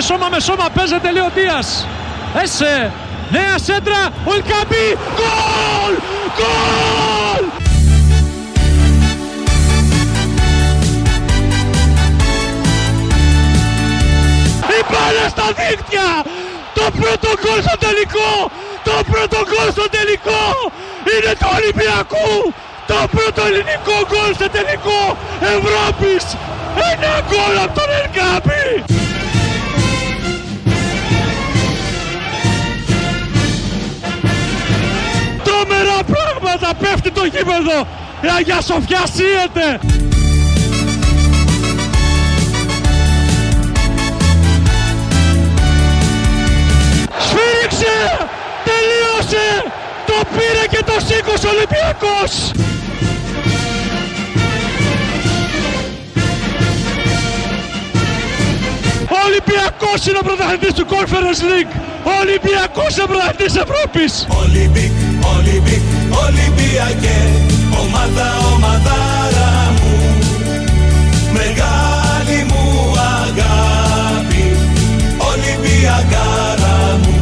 και σώμα με σώμα παίζεται λέει ο Δίας. Έσε. Νέα σέντρα. Ο Ελκαμπή. Γκολ. Γκολ. Η μπάλα στα δίκτυα. Το πρώτο γκολ στο τελικό. Το πρώτο γκολ στο τελικό. Είναι το Ολυμπιακού. Το πρώτο ελληνικό γκολ στο τελικό Ευρώπης. Ένα γκολ από τον Ελκαμπή. Τρομερά πράγματα πέφτει το γήπεδο. Η Αγία Σοφιά σύεται. Σφύριξε! Τελείωσε! Το πήρε και το σήκωσε ο Ολυμπιακός! Ο Ολυμπιακός είναι ο πρωταθλητής του Conference League! Ο Ολυμπιακός είναι ο πρωταθλητής Ευρώπης! Ολυμπικ, Ολυμπικ, Ολυμπιακέ Ομάδα, ομαδάρα μου Μεγάλη μου αγάπη Ολυμπιακάρα μου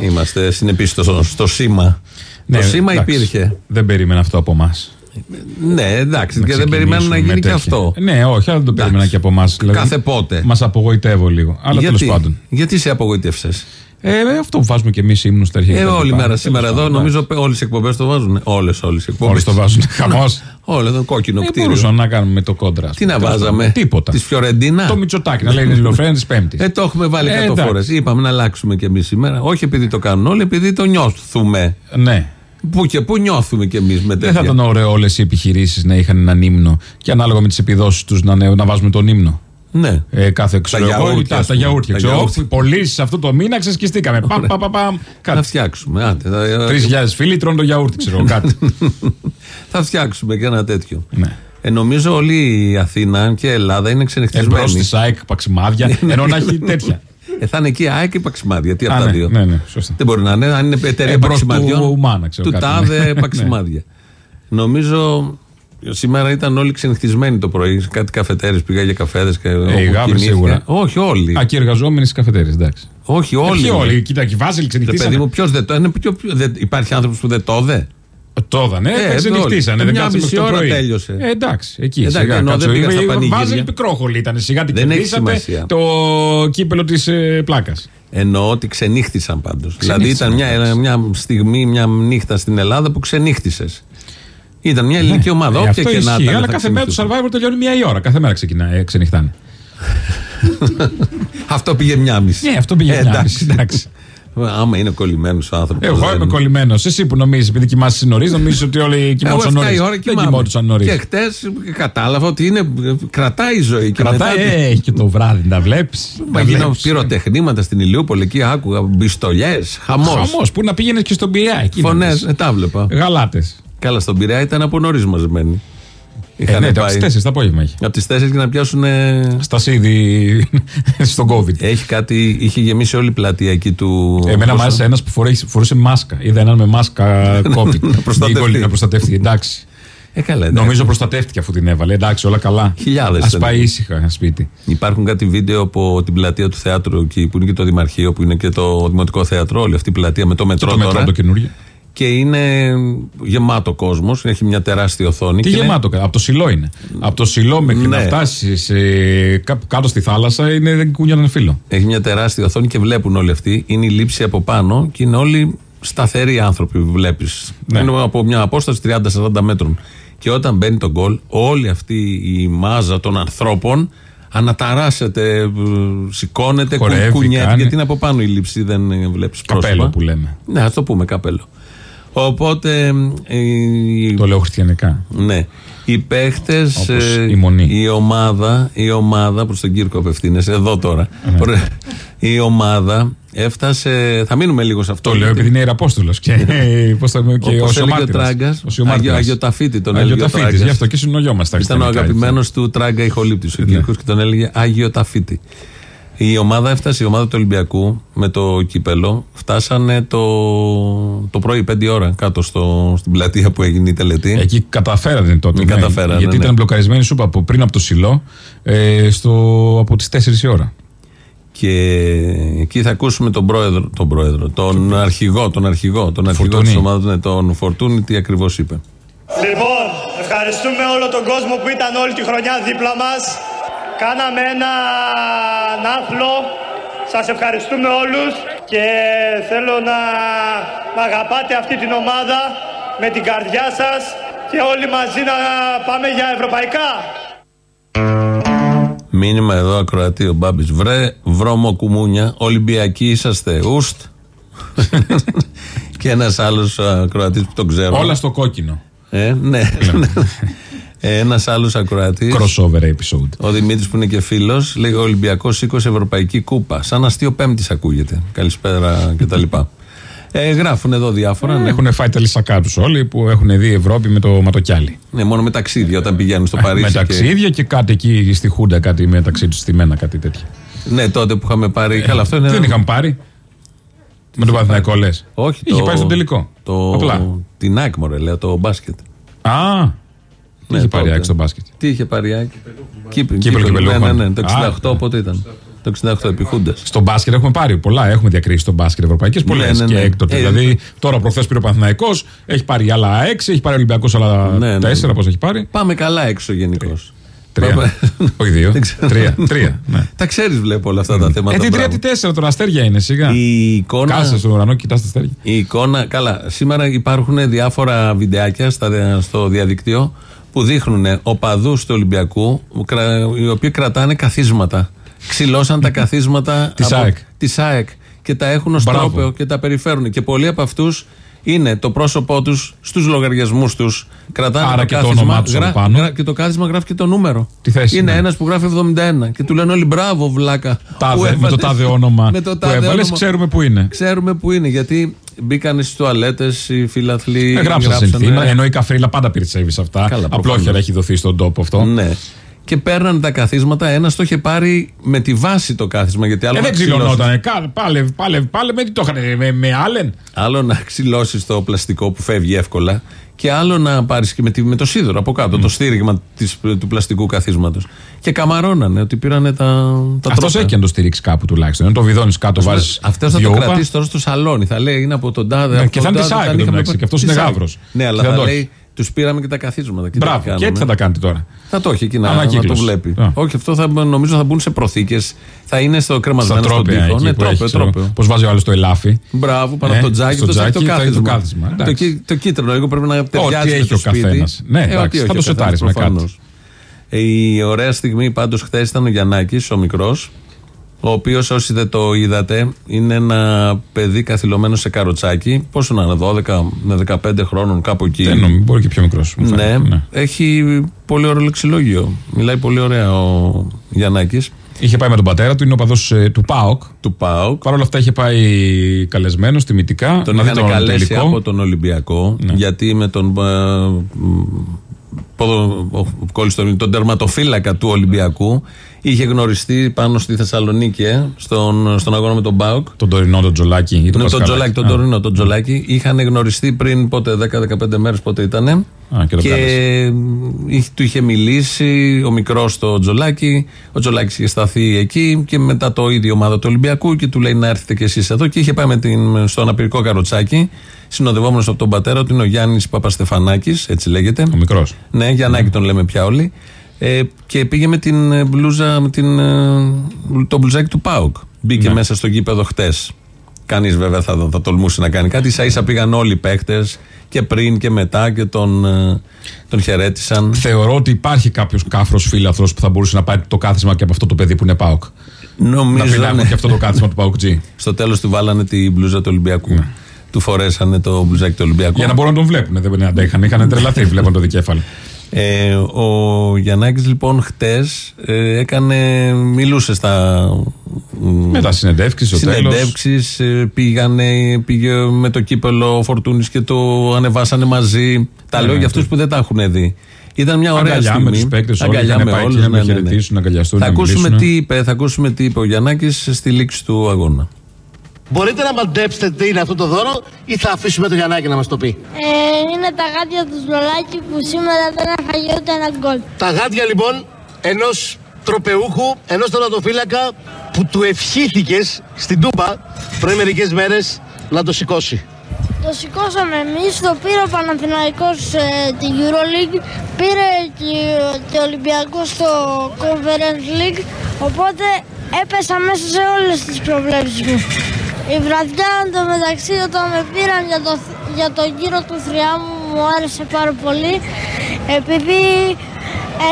Είμαστε συνεπείς στο, στο σήμα. το σήμα Ναι, εντάξει. υπήρχε. Δεν περίμενα αυτό από εμά. Ναι, εντάξει, και δεν περιμένουν να γίνει και αυτό. Ναι, όχι, αλλά δεν το περίμενα και από εμάς. Κάθε πότε. Μας απογοητεύω λίγο. Αλλά τέλος πάντων. γιατί σε απογοήτευσε. Ε, αυτό που βάζουμε και εμείς ύμνους στα αρχικά. Ε, κτλ. όλη μέρα Τέλος σήμερα εδώ, πάντων, νομίζω όλες οι εκπομπές το βάζουν. Όλες, όλες οι εκπομπές. Όλες το βάζουν. Χαμός. Όλο το κόκκινο Ε, κτίριο. μπορούσαμε να κάνουμε με το κόντρα. ας Τι πούμε. να Τέλος βάζαμε; πάντων. Τίποτα. Της Φιωρεντίνα; Το Μητσοτάκι να λέει είναι ηλιοφρένα της Πέμπτης. Ε, το έχουμε βάλει Ε, 100 εντάξει. φορές. Είπαμε να αλλάξουμε κι εμείς σήμερα. Όχι επειδή το κάνουν όλοι, επειδή το νιώθουμε. Ναι. Πού και πού νιώθουμε κι εμείς με Δεν τέτοια; θα ήταν ωραίο όλες οι επιχειρήσεις να είχαν έναν ύμνο και ανάλογα με τις επιδόσεις τους να, να βάζουμε τον ύμνο. Ναι. Ε, κάθε ξέρω εγώ, γιαούρτια, τα, ας τα πούμε. γιαούρτια. Τα Ξέρω, γιαούρτια. πωλήσεις αυτό το μήνα ξεσκιστήκαμε. Παμ, παμ, παμ, παμ. Να Κάτι. φτιάξουμε. Άντε, θα- Τρεις χιλιάδες φίλοι τρώνε το γιαούρτι, ξέρω εγώ, κάτι. θα φτιάξουμε και ένα τέτοιο. ναι. Ε, νομίζω όλη η Αθήνα και η Ελλάδα είναι Εμπρό ξενυχτισμένη. τη ΣΑΕΚ παξιμάδια, ενώ να έχει τέτοια. Ε, θα είναι εκεί η ΑΕΚ ή Παξιμάδια. Τι Α, αυτά ναι, δύο. ναι, ναι, σωστά. Δεν μπορεί να είναι. Αν είναι εταιρεία Εμπρός Παξιμαδιών. του Μάνα, ξέρω, του κάτι, τάδε ναι. Παξιμάδια. Νομίζω σήμερα ήταν όλοι ξενυχτισμένοι το πρωί. Σε κάτι καφετέρες πήγα για καφέδες και. όπου Ε, οι γάβρες κινήθηκα. σίγουρα. Όχι όλοι. Α, και οι εργαζόμενοι στις καφετέρειε, εντάξει. Όχι Ε, όλοι. Ποιοι όλοι, κοίτα, και οι Βάζελοι Ρε παιδί ξενυχτήσανε. μου, ποιος δεν το. Είναι πιο, πιο- δεν- υπάρχει άνθρωπος που δεν το δε; Το είδανε, Ε, ε, ξενυχτήσανε. όλοι. Δεν Μια κάτσανε μισή μέχρι το ώρα πρωί. τέλειωσε. Ε, εντάξει, εκεί. Εντάξει, σιγά, ενώ δεν κάτσε. πήγα στα Οι πανηγύρια. Βάζελοι πικρόχολοι ήταν. Σιγά την Δεν έχει κερδίσατε σημασία. το κύπελο της πλάκας. Εννοώ ότι ξενύχτησαν πάντως. Δηλαδή Ξενύχτησαν, ήταν μια, εντάξει. μια στιγμή, μια νύχτα στην Ελλάδα που ξενύχτησες. Ήταν μια ελληνική ομάδα. Ε, Όποια αυτό και να ισχύει, ήταν. αλλά θα κάθε μέρα το ξενύχτησαν. survivor τελειώνει μία η ώρα. Κάθε μέρα ξεκινάει, ε, ξενυχτάνε. Αυτό πήγε μια μισή. Ναι, αυτό πήγε Ε, μια εντάξει. μισή, εντάξει. Άμα είναι κολλημένος ο άνθρωπος. Εγώ είμαι κολλημένος. Εσύ που νομίζεις, επειδή κοιμάσαι νωρίς, νομίζεις ότι όλοι κοιμόντουσαν Εγώ 7 νωρίς. η ώρα Δεν κοιμάμαι. κοιμόντουσαν νωρίς. Και χτες κατάλαβα ότι είναι, κρατάει η ζωή. Και Κρατάει, μετά- ε, έχει και το βράδυ, τα βλέπεις. Μα γίνανε πυροτεχνήματα στην Ηλιούπολη, εκεί άκουγα μπιστολιές, χαμός. Χαμός, πού να πήγαινες και στον Πειραιά. εκεί να Φωνέ, δεις. τα βλέπα. Γαλάτες. Καλά, στον Πειραιά ήταν από νωρίς μαζεμένοι. Ε, ναι, από τις 4 το απόγευμα έχει. Από τις 4 για να πιάσουν. Στα σίδη στον COVID. Έχει κάτι, είχε γεμίσει όλη η πλατεία εκεί του. Εμένα μου πόσο- άρεσε ένας που φορέ- φορούσε μάσκα. Είδα έναν με μάσκα COVID. Να προστατευτεί. Ή Να προστατευτεί. Εντάξει. Ε, καλά, εντάξει. Νομίζω προστατεύτηκε αφού την έβαλε. Εντάξει, όλα καλά. Χιλιάδες Α ήταν. πάει ήσυχα ένα σπίτι. Υπάρχουν κάτι βίντεο από την πλατεία του θεάτρου εκεί που είναι και το Δημαρχείο, που είναι και το Δημοτικό Θέατρο, όλη αυτή η πλατεία με το Και μετρό το μετρό τώρα. το καινούριο. Και είναι γεμάτο κόσμος, έχει μια τεράστια οθόνη. Τι και είναι- γεμάτο, από το σιλό είναι. Από το σιλό μέχρι Ναι. να φτάσει κάτω στη θάλασσα είναι δεν κούνιαν φίλο. Έχει μια τεράστια οθόνη και βλέπουν όλοι αυτοί. Είναι η λήψη από πάνω και είναι όλοι σταθεροί άνθρωποι που βλέπεις. Ναι. Είναι από μια απόσταση 30-40 μέτρων. Και όταν μπαίνει το γκολ, όλη αυτή η μάζα των ανθρώπων αναταράσσεται, ε, σηκώνεται, Χορεύει, κου- κουνιέται. κάνει. Γιατί είναι από πάνω η λήψη, δεν βλέπεις πρόσωπα. Καπέλο που λέμε. Ναι, ας το πούμε καπέλο. Οπότε. ε, η- Το λέω χριστιανικά. ναι. Οι παίχτες. Όπως η Μονή. η ομάδα, η ομάδα προς τον Κύρκο απευθύνεσαι, εδώ τώρα. Ναι. Ωραία. Η ομάδα έφτασε. Θα μείνουμε λίγο σε αυτό. Το λέω γιατί- επειδή είναι ιεραπόστολο και πώς το και Όπως ο έλεγε ο Σιωμάρτυρας. Τράγκας, Ο Σιωμάρτυρας. Αγιο- Αγιοταφίτη τον έλεγε ο Αγιοταφίτης, Τράγκας. γι' αυτό και συνογιόμαστε. Ήταν ο αγαπημένος του Τράγκα ηχολήπτη ο Ναι. Κύρκος και τον έλεγε Άγιο Ταφίτη. Η ομάδα έφτασε, η ομάδα του Ολυμπιακού με το κύπελο, φτάσανε το, το το πρωί, 5 ώρα, κάτω στο, στην πλατεία που έγινε η τελετή. Εκεί καταφέρατε τότε. Ναι, καταφέρανε, γιατί ναι. ήταν μπλοκαρισμένη σούπα από πριν από το Σιλό ε, στο, από τις 4 η ώρα. Και εκεί θα ακούσουμε τον πρόεδρο, τον, πρόεδρο, τον αρχηγό, τον αρχηγό, τον αρχηγό Φορτούνη. της ομάδας, ναι, τον Φορτούνη, τι ακριβώς είπε. Λοιπόν, ευχαριστούμε όλο τον κόσμο που ήταν όλη τη χρονιά δίπλα μας. Κάναμε ένα άθλο. Σας ευχαριστούμε όλους και θέλω να, να αγαπάτε αυτή την ομάδα με την καρδιά σας και όλοι μαζί να πάμε για ευρωπαϊκά. Μήνυμα εδώ ακροατή ο Μπάμπης. Βρε βρώμο κουμούνια, Ολυμπιακοί είσαστε. Ουστ. και ένας άλλος ακροατής που τον ξέρω. Όλα στο κόκκινο. Ε, ναι. ε, ένας άλλος ακροατής. Crossover episode. Ο Δημήτρης που είναι και φίλος, λέει ο Ολυμπιακός 20 Ευρωπαϊκή Κούπα. Σαν αστείο Πέμπτης ακούγεται. Καλησπέρα κτλ. Ε, γράφουν εδώ διάφορα. Ναι. Έχουν φάει τα λυσακά τους όλοι που έχουν δει Ευρώπη με το ματοκιάλι. ναι, μόνο με ταξίδια όταν πηγαίνουν στο Παρίσι. με και- ταξίδια και... κάτι εκεί στη Χούντα, κάτι μεταξύ του στημένα, κάτι τέτοιο. Ναι, τότε που είχαμε πάρει. Καλά, αυτό είναι. Δεν είχαν πάρει. Με τον Παναθηναϊκό λες. Όχι, Είχε το- πάει στον τελικό. Το... Απλά. Την ΑΕΚ, μωρέ, λέω, το μπάσκετ. Α, Ναι, είχε πάρει τότε. άξιο στο μπάσκετ; Τι είχε πάρει η ΑΕΚ; Κύπελο. Κύπελλο Ναι, κυπελούχων. ναι, ναι. Το Α, 68 ναι. πότε ήταν; Το 68 επί Χούντας. Στο μπάσκετ έχουμε πάρει πολλά. Έχουμε διακρίσεις στο μπάσκετ ευρωπαϊκές πολλές Ναι, ναι, ναι. και έκτοτε. Ε, δηλαδή, τώρα προχθές πήρε ο Παναθυναϊκό, έχει πάρει άλλα 6, έχει πάρει ο Ολυμπιακός άλλα 4, Ναι, ναι, ναι. πώς έχει πάρει. Πάμε καλά έξω γενικώς. Τρία. Όχι δύο. Τρία. Τρία. ναι. Τα ξέρεις, βλέπω όλα αυτά τα θέματα. Ε, τι τρία, μπράβο. τι τέσσερα τώρα, αστέρια είναι σιγά. Η εικόνα. Κάτσε στον ουρανό, κοιτάς τα αστέρια. Η εικόνα, καλά, σήμερα υπάρχουν διάφορα βιντεάκια στα, στο διαδικτύο που δείχνουν οπαδούς του Ολυμπιακού κρα- οι οποίοι κρατάνε καθίσματα. Ξυλώσαν τα καθίσματα Της από- ΑΕΚ. της ΑΕΚ και τα έχουν ως Μπράβο. τρόπαιο και τα περιφέρουν. Και πολλοί από αυτούς είναι το πρόσωπό τους στους λογαριασμούς τους. Κρατάνε Άρα το και το κάθισμα, όνομά τους από πάνω. και το κάθισμα γράφει και το νούμερο. Τι θέση είναι είναι. ένας που γράφει 71 και του λένε όλοι μπράβο, βλάκα. που Τάδε, με το έβαλες- τάδε όνομα με το που τάδε έβαλες, όνομα. ξέρουμε που είναι. Ξέρουμε που είναι, γιατί μπήκαν στις τουαλέτες οι φιλαθλοί. Ε, γράψα γράψανε- συνθήμα. Ενώ η καφρίλα πάντα πήρε σε αυτά. Καλά, προφανώς. Απλόχερα έχει δοθεί στον τόπο αυτό. Ναι. Και παίρνανε τα καθίσματα. Ένας το είχε πάρει με τη βάση το κάθισμα. Γιατί άλλο Ε, δεν να ξυλώσεις- ξυλωνόταν. Πάλε, πάλε, πάλε, με τι το είχαν, με, με άλεν. Άλλο να ξυλώσεις το πλαστικό που φεύγει εύκολα. Και άλλο να πάρεις και με, τη- με το σίδερο από κάτω, το στήριγμα της, του πλαστικού καθίσματος. Και καμαρώνανε ότι πήρανε τα, τα Αυτός τρόπαια. έχει να το στηρίξει κάπου τουλάχιστον. Αν το βιδώνεις κάτω, βάζεις. Αυτός θα το κρατήσει τώρα στο σαλόνι. Θα λέει είναι από τον τάδε. Ναι, από και τον θα είναι τάδε, της ΑΕΚ τα είχαμε εντωμεταξύ, πάρει. και αυτός Της είναι ΑΕΚ. γάβρος. Ναι, αλλά Και θα θα το λέει τους πήραμε και τα καθίσματα. Και Μπράβο, τι και έτσι θα κάνουμε. τα κάνετε τώρα; Θα το έχει εκεί να, να το Ανακύκλωση. βλέπει. Α. Όχι, αυτό θα, νομίζω θα μπουν σε προθήκες. Θα είναι στο Στα κρεμασμένο στον τρόπια τοίχο. εκεί Ναι, που τρόπαιο, έχεις. τρόπαιο. Πώς βάζει ο άλλος το ελάφι. Μπράβο, πάνω Ε, από το τζάκι, στο το τζάκι το τζάκι θα είναι το κάθισμα. κάθισμα, Το, εντάξει. κύ- το κίτρινο, λίγο πρέπει να Ό,τι ταιριάζει έχει με το ο σπίτι. καθένας. Ναι, Ε, εντάξει, ό,τι θα έχει το ο σετάρεις καθένας, με κάτι. προφανώς. Ε, Η ωραία στιγμή πάντως χθες ήταν ο Γιαννάκης, ο μικρός, ο οποίος όσοι δεν το είδατε, είναι ένα παιδί καθυλωμένο σε καροτσάκι. Πόσο να είναι, 12 με 15 χρόνων, κάπου εκεί. Δεν νομίζω, μπορεί και πιο μικρός. Ναι, έχει πολύ ωραίο λεξιλόγιο. Μιλάει πολύ ωραία ο Γιαννάκης Είχε πάει με τον πατέρα του, είναι ο παδός του ΠΑΟΚ. του ΠΑΟΚ. Παρ' όλα αυτά είχε πάει καλεσμένο τιμητικά. Τον να δει είχαν τον καλέσει τελικό. από τον Ολυμπιακό Ναι. γιατί με τον. ε, μ, ποδο- ο- ο- κόλλησε τον, τον τερματοφύλακα του Ολυμπιακού είχε γνωριστεί πάνω στη Θεσσαλονίκη ε, στον, στον αγώνα με τον Μπάουκ. Τον τωρινό, τον Τζολάκη. Ή τον Ναι, τον Πασχαλάκη. Τζολάκη, τον Α. τωρινό, τον Τζολάκη. Είχαν γνωριστεί πριν πότε, 10-15 μέρες πότε ήταν. Α, και τον κάλεσε. μ, είχε- του είχε μιλήσει ο μικρός στο Τζολάκη. Ο Τζολάκης είχε σταθεί εκεί και μετά το ίδιο ομάδα του Ολυμπιακού και του λέει να έρθετε κι εσείς εδώ. Και είχε πάει με την, στο αναπηρικό καροτσάκι, συνοδευόμενος από τον πατέρα του, είναι ο Γιάννης Παπαστεφανάκης, έτσι λέγεται. Ο μικρός. Ναι, Γιαννάκη τον λέμε πια όλοι. Ε, και πήγε με την ε, μπλούζα, με την, ε, το μπλουζάκι του Πάουκ. Μπήκε Ναι. μέσα στο γήπεδο χτες. Κανείς βέβαια θα, θα τολμούσε να κάνει κάτι. σα ίσα πήγαν όλοι οι παίχτε και πριν και μετά και τον, ε, τον χαιρέτησαν. Θεωρώ ότι υπάρχει κάποιος κάφρος φίλαθρος που θα μπορούσε να πάει το κάθισμα και από αυτό το παιδί που είναι ΠΑΟΚ. Να Νομίζω πει να έχουμε ναι. και αυτό το κάθισμα του ΠΑΟΚ G. στο τέλος του βάλανε τη μπλούζα του Ολυμπιακού. Του φορέσανε το μπλουζάκι του Ολυμπιακού. Ναι. Για να μπορούν να τον βλέπουν. Δεν αντέχαν. Είχαν τρελαθεί βλέπαν το δικέφαλο. Ε, ο Γιαννάκης λοιπόν χτες ε, έκανε, μιλούσε στα Με τα συνεντεύξεις στο τέλος. συνεντεύξεις ε, πήγανε, πήγε με το κύπελο ο Φορτούνης και το ανεβάσανε μαζί τα Ναι, λέω ναι, για αυτούς το- που δεν τα έχουν δει ήταν μια ωραία Αγκαλιά στιγμή με τους παίκτες όλοι. Αγκαλιά Είχαν με πάει όλους, εκεί να ναι, με ναι, ναι. χαιρετήσουν, να αγκαλιαστούν. θα να ακούσουμε, μιλήσουν. τι είπε, θα ακούσουμε τι είπε ο Γιαννάκης στη λήξη του αγώνα Μπορείτε να μαντέψετε τι είναι αυτό το δώρο ή θα αφήσουμε το Γιαννάκη να μας το πει. Ε, είναι τα γάντια του Σλολάκη που σήμερα δεν έφαγε ούτε ένα γκολ. Τα γάντια λοιπόν ενός τροπεούχου, ενός τερματοφύλακα που του ευχήθηκες στην Τούπα πριν μερικές μέρες να το σηκώσει. Το σηκώσαμε εμείς, το πήρε ο Παναθηναϊκός ε, τη Euroleague, πήρε και, και ο Ολυμπιακός στο Conference League, οπότε έπεσα μέσα σε όλες τις προβλέψεις μου. Η βραδιά εντωμεταξύ όταν με πήραν για το, για το γύρο του θριά μου μου άρεσε πάρα πολύ επειδή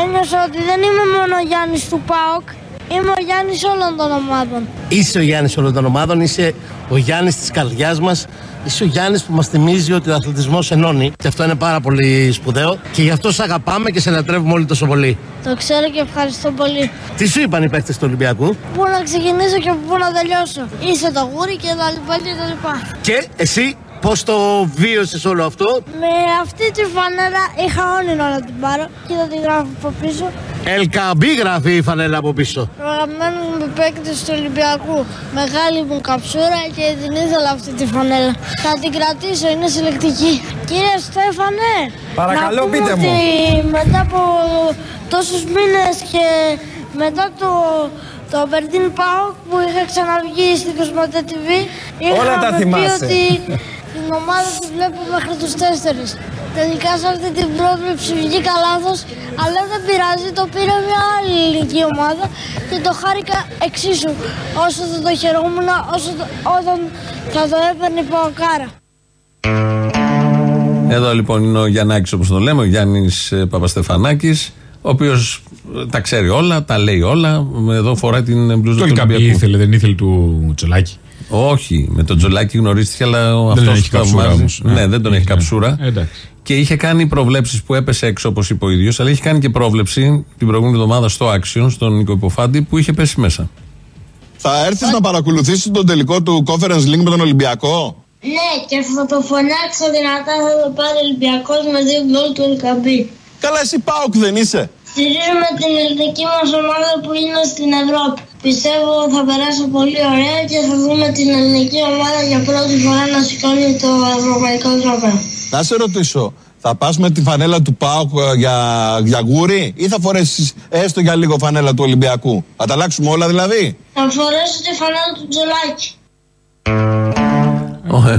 ένιωσα ότι δεν είμαι μόνο ο Γιάννης του ΠΑΟΚ είμαι ο Γιάννης όλων των ομάδων. Είσαι ο Γιάννης όλων των ομάδων, είσαι ο Γιάννης της καρδιάς μας, είσαι ο Γιάννης που μας θυμίζει ότι ο αθλητισμός ενώνει και αυτό είναι πάρα πολύ σπουδαίο και γι' αυτό σε αγαπάμε και σε λατρεύουμε όλοι τόσο πολύ. Το ξέρω και ευχαριστώ πολύ. Τι σου είπαν οι παίκτες του Ολυμπιακού; Πού να ξεκινήσω και πού να τελειώσω. Είσαι το γούρι και τα λοιπά και τα λοιπά. και εσύ πώς το βίωσες όλο αυτό; Με αυτή τη φανέλα είχα όνειρο να την πάρω. Κοίτα τη γράφω από πίσω. Ελκαμπή γράφει η φανέλα από πίσω. Προγραμμένο με παίκτη του Ολυμπιακού. Μεγάλη μου καψούρα και την ήθελα αυτή τη φανέλα. Θα την κρατήσω, είναι συλλεκτική. Κύριε Στέφανε, Παρακαλώ, να πούμε πείτε μου. ότι μετά από τόσους μήνες και μετά το, το Μπερντίν Πάοκ που είχα ξαναβγεί στην Κοσμοτέ TV, Όλα τα είχαμε πει θυμάσαι. ότι την ομάδα τη βλέπω μέχρι τους τέσσερις. Τελικά σε αυτή την πρόβλεψη βγήκα λάθος, αλλά δεν πειράζει, το πήρε μια άλλη ελληνική ομάδα και το χάρηκα εξίσου όσο θα το χαιρόμουν όσο το- όταν θα το έπαιρνε η Παοκάρα. Εδώ λοιπόν είναι ο Γιαννάκης όπως το λέμε, ο Γιάννης ε, Παπαστεφανάκης, ο οποίος ε, τα ξέρει όλα, τα λέει όλα. Εδώ φοράει την μπλούζα Το του Ελκαμπή Ολυμπιακού. ήθελε, δεν ήθελε του Τσολάκη. Όχι, με τον Τζολάκη γνωρίστηκε, αλλά ο Δεν αυτός έχει που καψούρα θαυμάζει- όμως. Ναι, Ε, δεν τον έχει ναι. καψούρα. Ε, εντάξει. Και είχε κάνει προβλέψεις που έπεσε έξω, όπως είπε ο ίδιος, αλλά είχε κάνει και πρόβλεψη την προηγούμενη εβδομάδα στο Action, στον Νίκο Υποφάντη, που είχε πέσει μέσα. Θα έρθεις να παρακολουθήσεις τον τελικό του Conference Link με τον Ολυμπιακό; Ναι, και θα το φωνάξω δυνατά, θα το πάρει ο Ολυμπιακός με δύο γκολ του Ελκαμπή. Καλά εσύ ΠΑΟΚ δεν είσαι. Στηρίζουμε την ελληνική μας ομάδα που είναι στην Ευρώπη. Πιστεύω θα περάσω πολύ ωραία και θα δούμε την ελληνική ομάδα για πρώτη φορά να σηκώνει το ευρωπαϊκό τρόπαιο. Να σε ρωτήσω, θα πας με τη φανέλα του ΠΑΟΚ ε, για, για γούρι ή θα φορέσεις έστω για λίγο φανέλα του Ολυμπιακού; Θα τα αλλάξουμε όλα δηλαδή; Θα φορέσω τη φανέλα του Τζολάκη.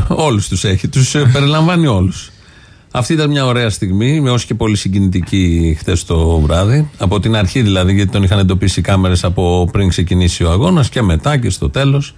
Όλους τους έχει, τους περιλαμβάνει όλους. Αυτή ήταν μια ωραία στιγμή, με όσο και πολύ συγκινητική χθες το βράδυ. Από την αρχή δηλαδή, γιατί τον είχαν εντοπίσει οι κάμερες από πριν ξεκινήσει ο αγώνας και μετά και στο τέλος.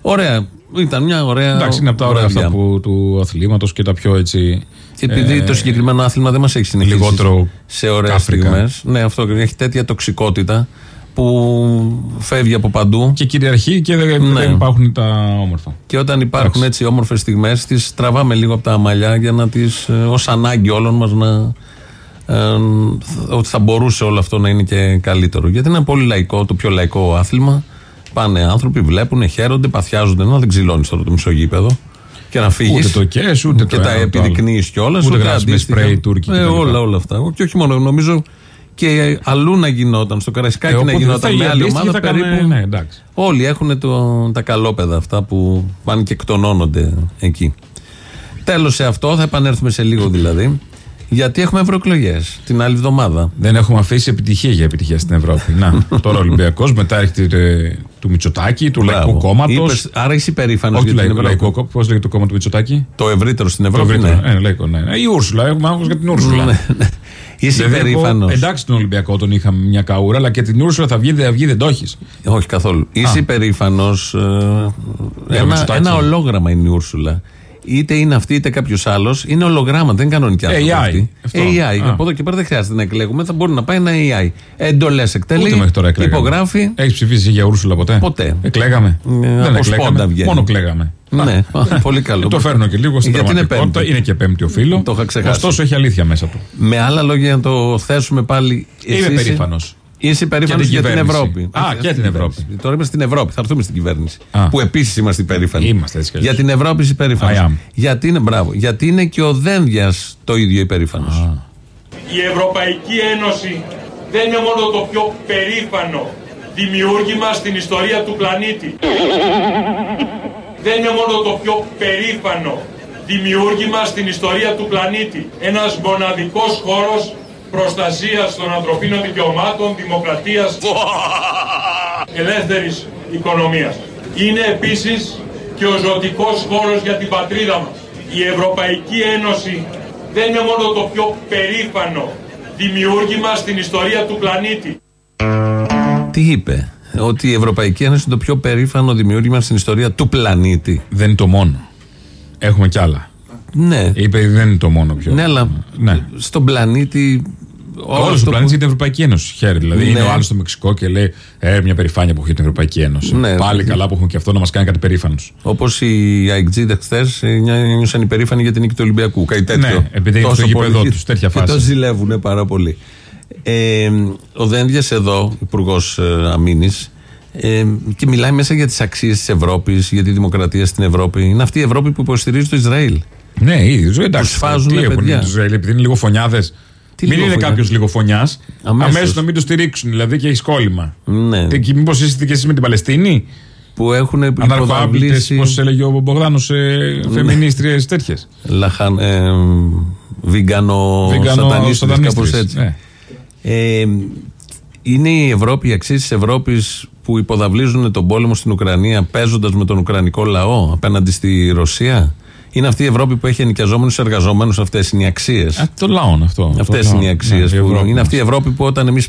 Ωραία. Ήταν μια ωραία. Εντάξει, είναι από τα ωραία αυτά βραδιά. που, του αθλήματος και τα πιο έτσι. Και επειδή ε, το συγκεκριμένο άθλημα δεν μας έχει συνηθίσει λιγότερο σε ωραίες κάφρικα. στιγμές. Ναι, αυτό ακριβώς. έχει τέτοια τοξικότητα που φεύγει από παντού. Και κυριαρχεί και δεν, Ναι. δεν υπάρχουν τα όμορφα. Και όταν υπάρχουν Εντάξει. έτσι όμορφες στιγμές, τις τραβάμε λίγο από τα μαλλιά για να τις, ως ανάγκη όλων μας να. ε, ότι θα μπορούσε όλο αυτό να είναι και καλύτερο. Γιατί είναι πολύ λαϊκό, το πιο λαϊκό άθλημα. Πάνε άνθρωποι, βλέπουν, χαίρονται, παθιάζονται. Να δεν ξυλώνεις τώρα το μισό γήπεδο και να φύγεις. Ούτε το κες, ούτε και το τα ένα, ούτε το επιδεικνύεις κιόλας. Ούτε γράφεις με σπρέι Τούρκοι Ε, κτλ. όλα, όλα αυτά. Και όχι μόνο, νομίζω και αλλού να γινόταν, στο Καραϊσκάκι Ε, να οπότε γινόταν θα με η άλλη αντίστοιχη ομάδα θα κάνε- περίπου. ναι, εντάξει. Όλοι έχουν το, τα καλόπεδα αυτά που πάνε και εκτονώνονται εκεί. Τέλος σε αυτό, θα επανέλθουμε σε λίγο δηλαδή. Γιατί έχουμε ευρωεκλογές την άλλη εβδομάδα. Δεν έχουμε αφήσει επιτυχία για επιτυχία στην Ευρώπη. Να, τώρα ο Ολυμπιακός, μετά έρχεται ε, του Μητσοτάκη, του Μπράβο. Λαϊκού Κόμματος. Είπες, άρα είσαι περήφανο Όχι για του την Λαϊκού, Ευρώπη. λαϊκό Κόμμα. Πώς λέγεται το κόμμα του Μητσοτάκη; Το ευρύτερο στην Το Ευρώπη. ευρύτερο. ναι. Ε, λαϊκό, ναι. Ε, Η Ούρσουλα, έχουμε άγχος για την Ούρσουλα. Ναι, ναι. Είσαι Δηλαδή, εγώ, περήφανο. Εντάξει, τον Ολυμπιακό τον είχαμε μια καούρα, αλλά και την Ούρσουλα θα βγει, δεν βγει, δεν το έχεις. Όχι καθόλου. Είσαι υπερήφανος. ένα, Μητσοτάκη. ένα ολόγραμμα είναι η Ούρσουλα. Είτε είναι αυτή είτε κάποιος άλλος. Είναι ολογράμμα, δεν είναι κανονική άνθρωποι. AI, αυτοί. αυτό. AI. Α. Από εδώ και πέρα δεν χρειάζεται να εκλέγουμε. Θα μπορεί να πάει ένα AI. Εντολές εκτελεί. Ούτε μέχρι τώρα εκλέγαμε. Υπογράφει. Έχεις ψηφίσει για Ούρσουλα ποτέ; Ποτέ. Εκλέγαμε. Ε, από σπόντα βγαίνει. Μόνο κλαίγαμε. Ναι, πολύ καλό. Ε, Το φέρνω και λίγο στην Γιατί είναι πραγματικότητα. πέμπτη. Είναι και πέμπτη ο φίλος. Το είχα ξεχάσει. Ωστόσο έχει αλήθεια μέσα του. Με άλλα λόγια, να το θέσουμε πάλι. Είμαι εσύ είσαι- περήφανος. Είσαι περήφανο Για την για την κυβέρνηση. Ευρώπη. Α, Όχι, και στην την Ευρώπη. κυβέρνηση. Τώρα είμαστε στην Ευρώπη. Θα έρθουμε στην κυβέρνηση. Α. Που επίσης είμαστε υπερήφανοι. Είμαστε έτσι κι αλλιώς. Για την Ευρώπη είσαι I am. υπερήφανο. Γιατί είναι, μπράβο, γιατί είναι και ο Δένδιας το ίδιο υπερήφανος. Η Ευρωπαϊκή Ένωση δεν είναι μόνο το πιο περήφανο δημιούργημα στην ιστορία του πλανήτη. δεν είναι μόνο το πιο περήφανο δημιούργημα στην ιστορία του πλανήτη. Ένας μοναδικός χώρος προστασίας των ανθρωπίνων δικαιωμάτων, δημοκρατίας, ελεύθερης οικονομίας. Είναι επίσης και ο ζωτικός χώρος για την πατρίδα μας. Η Ευρωπαϊκή Ένωση δεν είναι μόνο το πιο περήφανο δημιούργημα στην ιστορία του πλανήτη. Τι είπε, Ότι η Ευρωπαϊκή Ένωση είναι το πιο περήφανο δημιούργημα στην ιστορία του πλανήτη. Δεν είναι το μόνο. Έχουμε κι άλλα. Ναι. Είπε δεν είναι το μόνο πιο. Ναι, αλλά Ναι. στον πλανήτη. Όλο αυτό ο πλανήτης που- για την Ευρωπαϊκή Ένωση. Χαίρε. Δηλαδή Ναι. είναι ο άλλος στο Μεξικό και λέει Ε, μια περηφάνεια που έχει την Ευρωπαϊκή Ένωση. Ναι. Πάλι καλά που έχουμε και αυτό να μας κάνει κάτι περήφανο. Όπως οι αεκτζίδε χθε νιώσαν υπερήφανοι για την νίκη του Ολυμπιακού. Κάτι τέτοιο. Ναι, επειδή είναι Τόσο στο γήπεδό πολύ. τους, τέτοια Και φάση. το ζηλεύουν πάρα πολύ. Ε, ο Δένδιας εδώ, υπουργός Αμήνης, ε, και μιλάει μέσα για τις αξίες της Ευρώπης, για τη δημοκρατία στην Ευρώπη. Είναι αυτή η Ευρώπη που υποστηρίζει το Ισραήλ. Ναι, ήδη. Εντάξει. σφάζουν τι έχουν παιδιά. με το Ισραήλ, επειδή είναι λίγο φωνιάδες. Τι Μην είναι λιγοφωνιά; κάποιος λίγο φωνιάς. Αμέσως. Αμέσως να μην το στηρίξουν, δηλαδή και έχει κόλλημα. Ναι. Και μήπως είστε και εσείς με την Παλαιστίνη; Που έχουν Αναρχοάβλητε, υποδαβλήσεις. πώς έλεγε ο Μπογδάνος, ε, φεμινίστριες τέτοιες. Λαχαν, ε, βίγκανο, Βίγκανο σατανίστρες, σατανίστρες, κάπως έτσι. ναι. Ε, είναι η Ευρώπη, οι αξίες της Ευρώπης που υποδαβλίζουν τον πόλεμο στην Ουκρανία παίζοντας με τον Ουκρανικό λαό απέναντι στη Ρωσία; Είναι αυτή η Ευρώπη που έχει ενοικιαζόμενους εργαζόμενους, αυτές είναι οι αξίες. Ε, το λαό αυτό. Αυτές Το είναι λαό. οι αξίες. Ναι, η Ευρώπη είναι μας. αυτή η Ευρώπη που όταν εμείς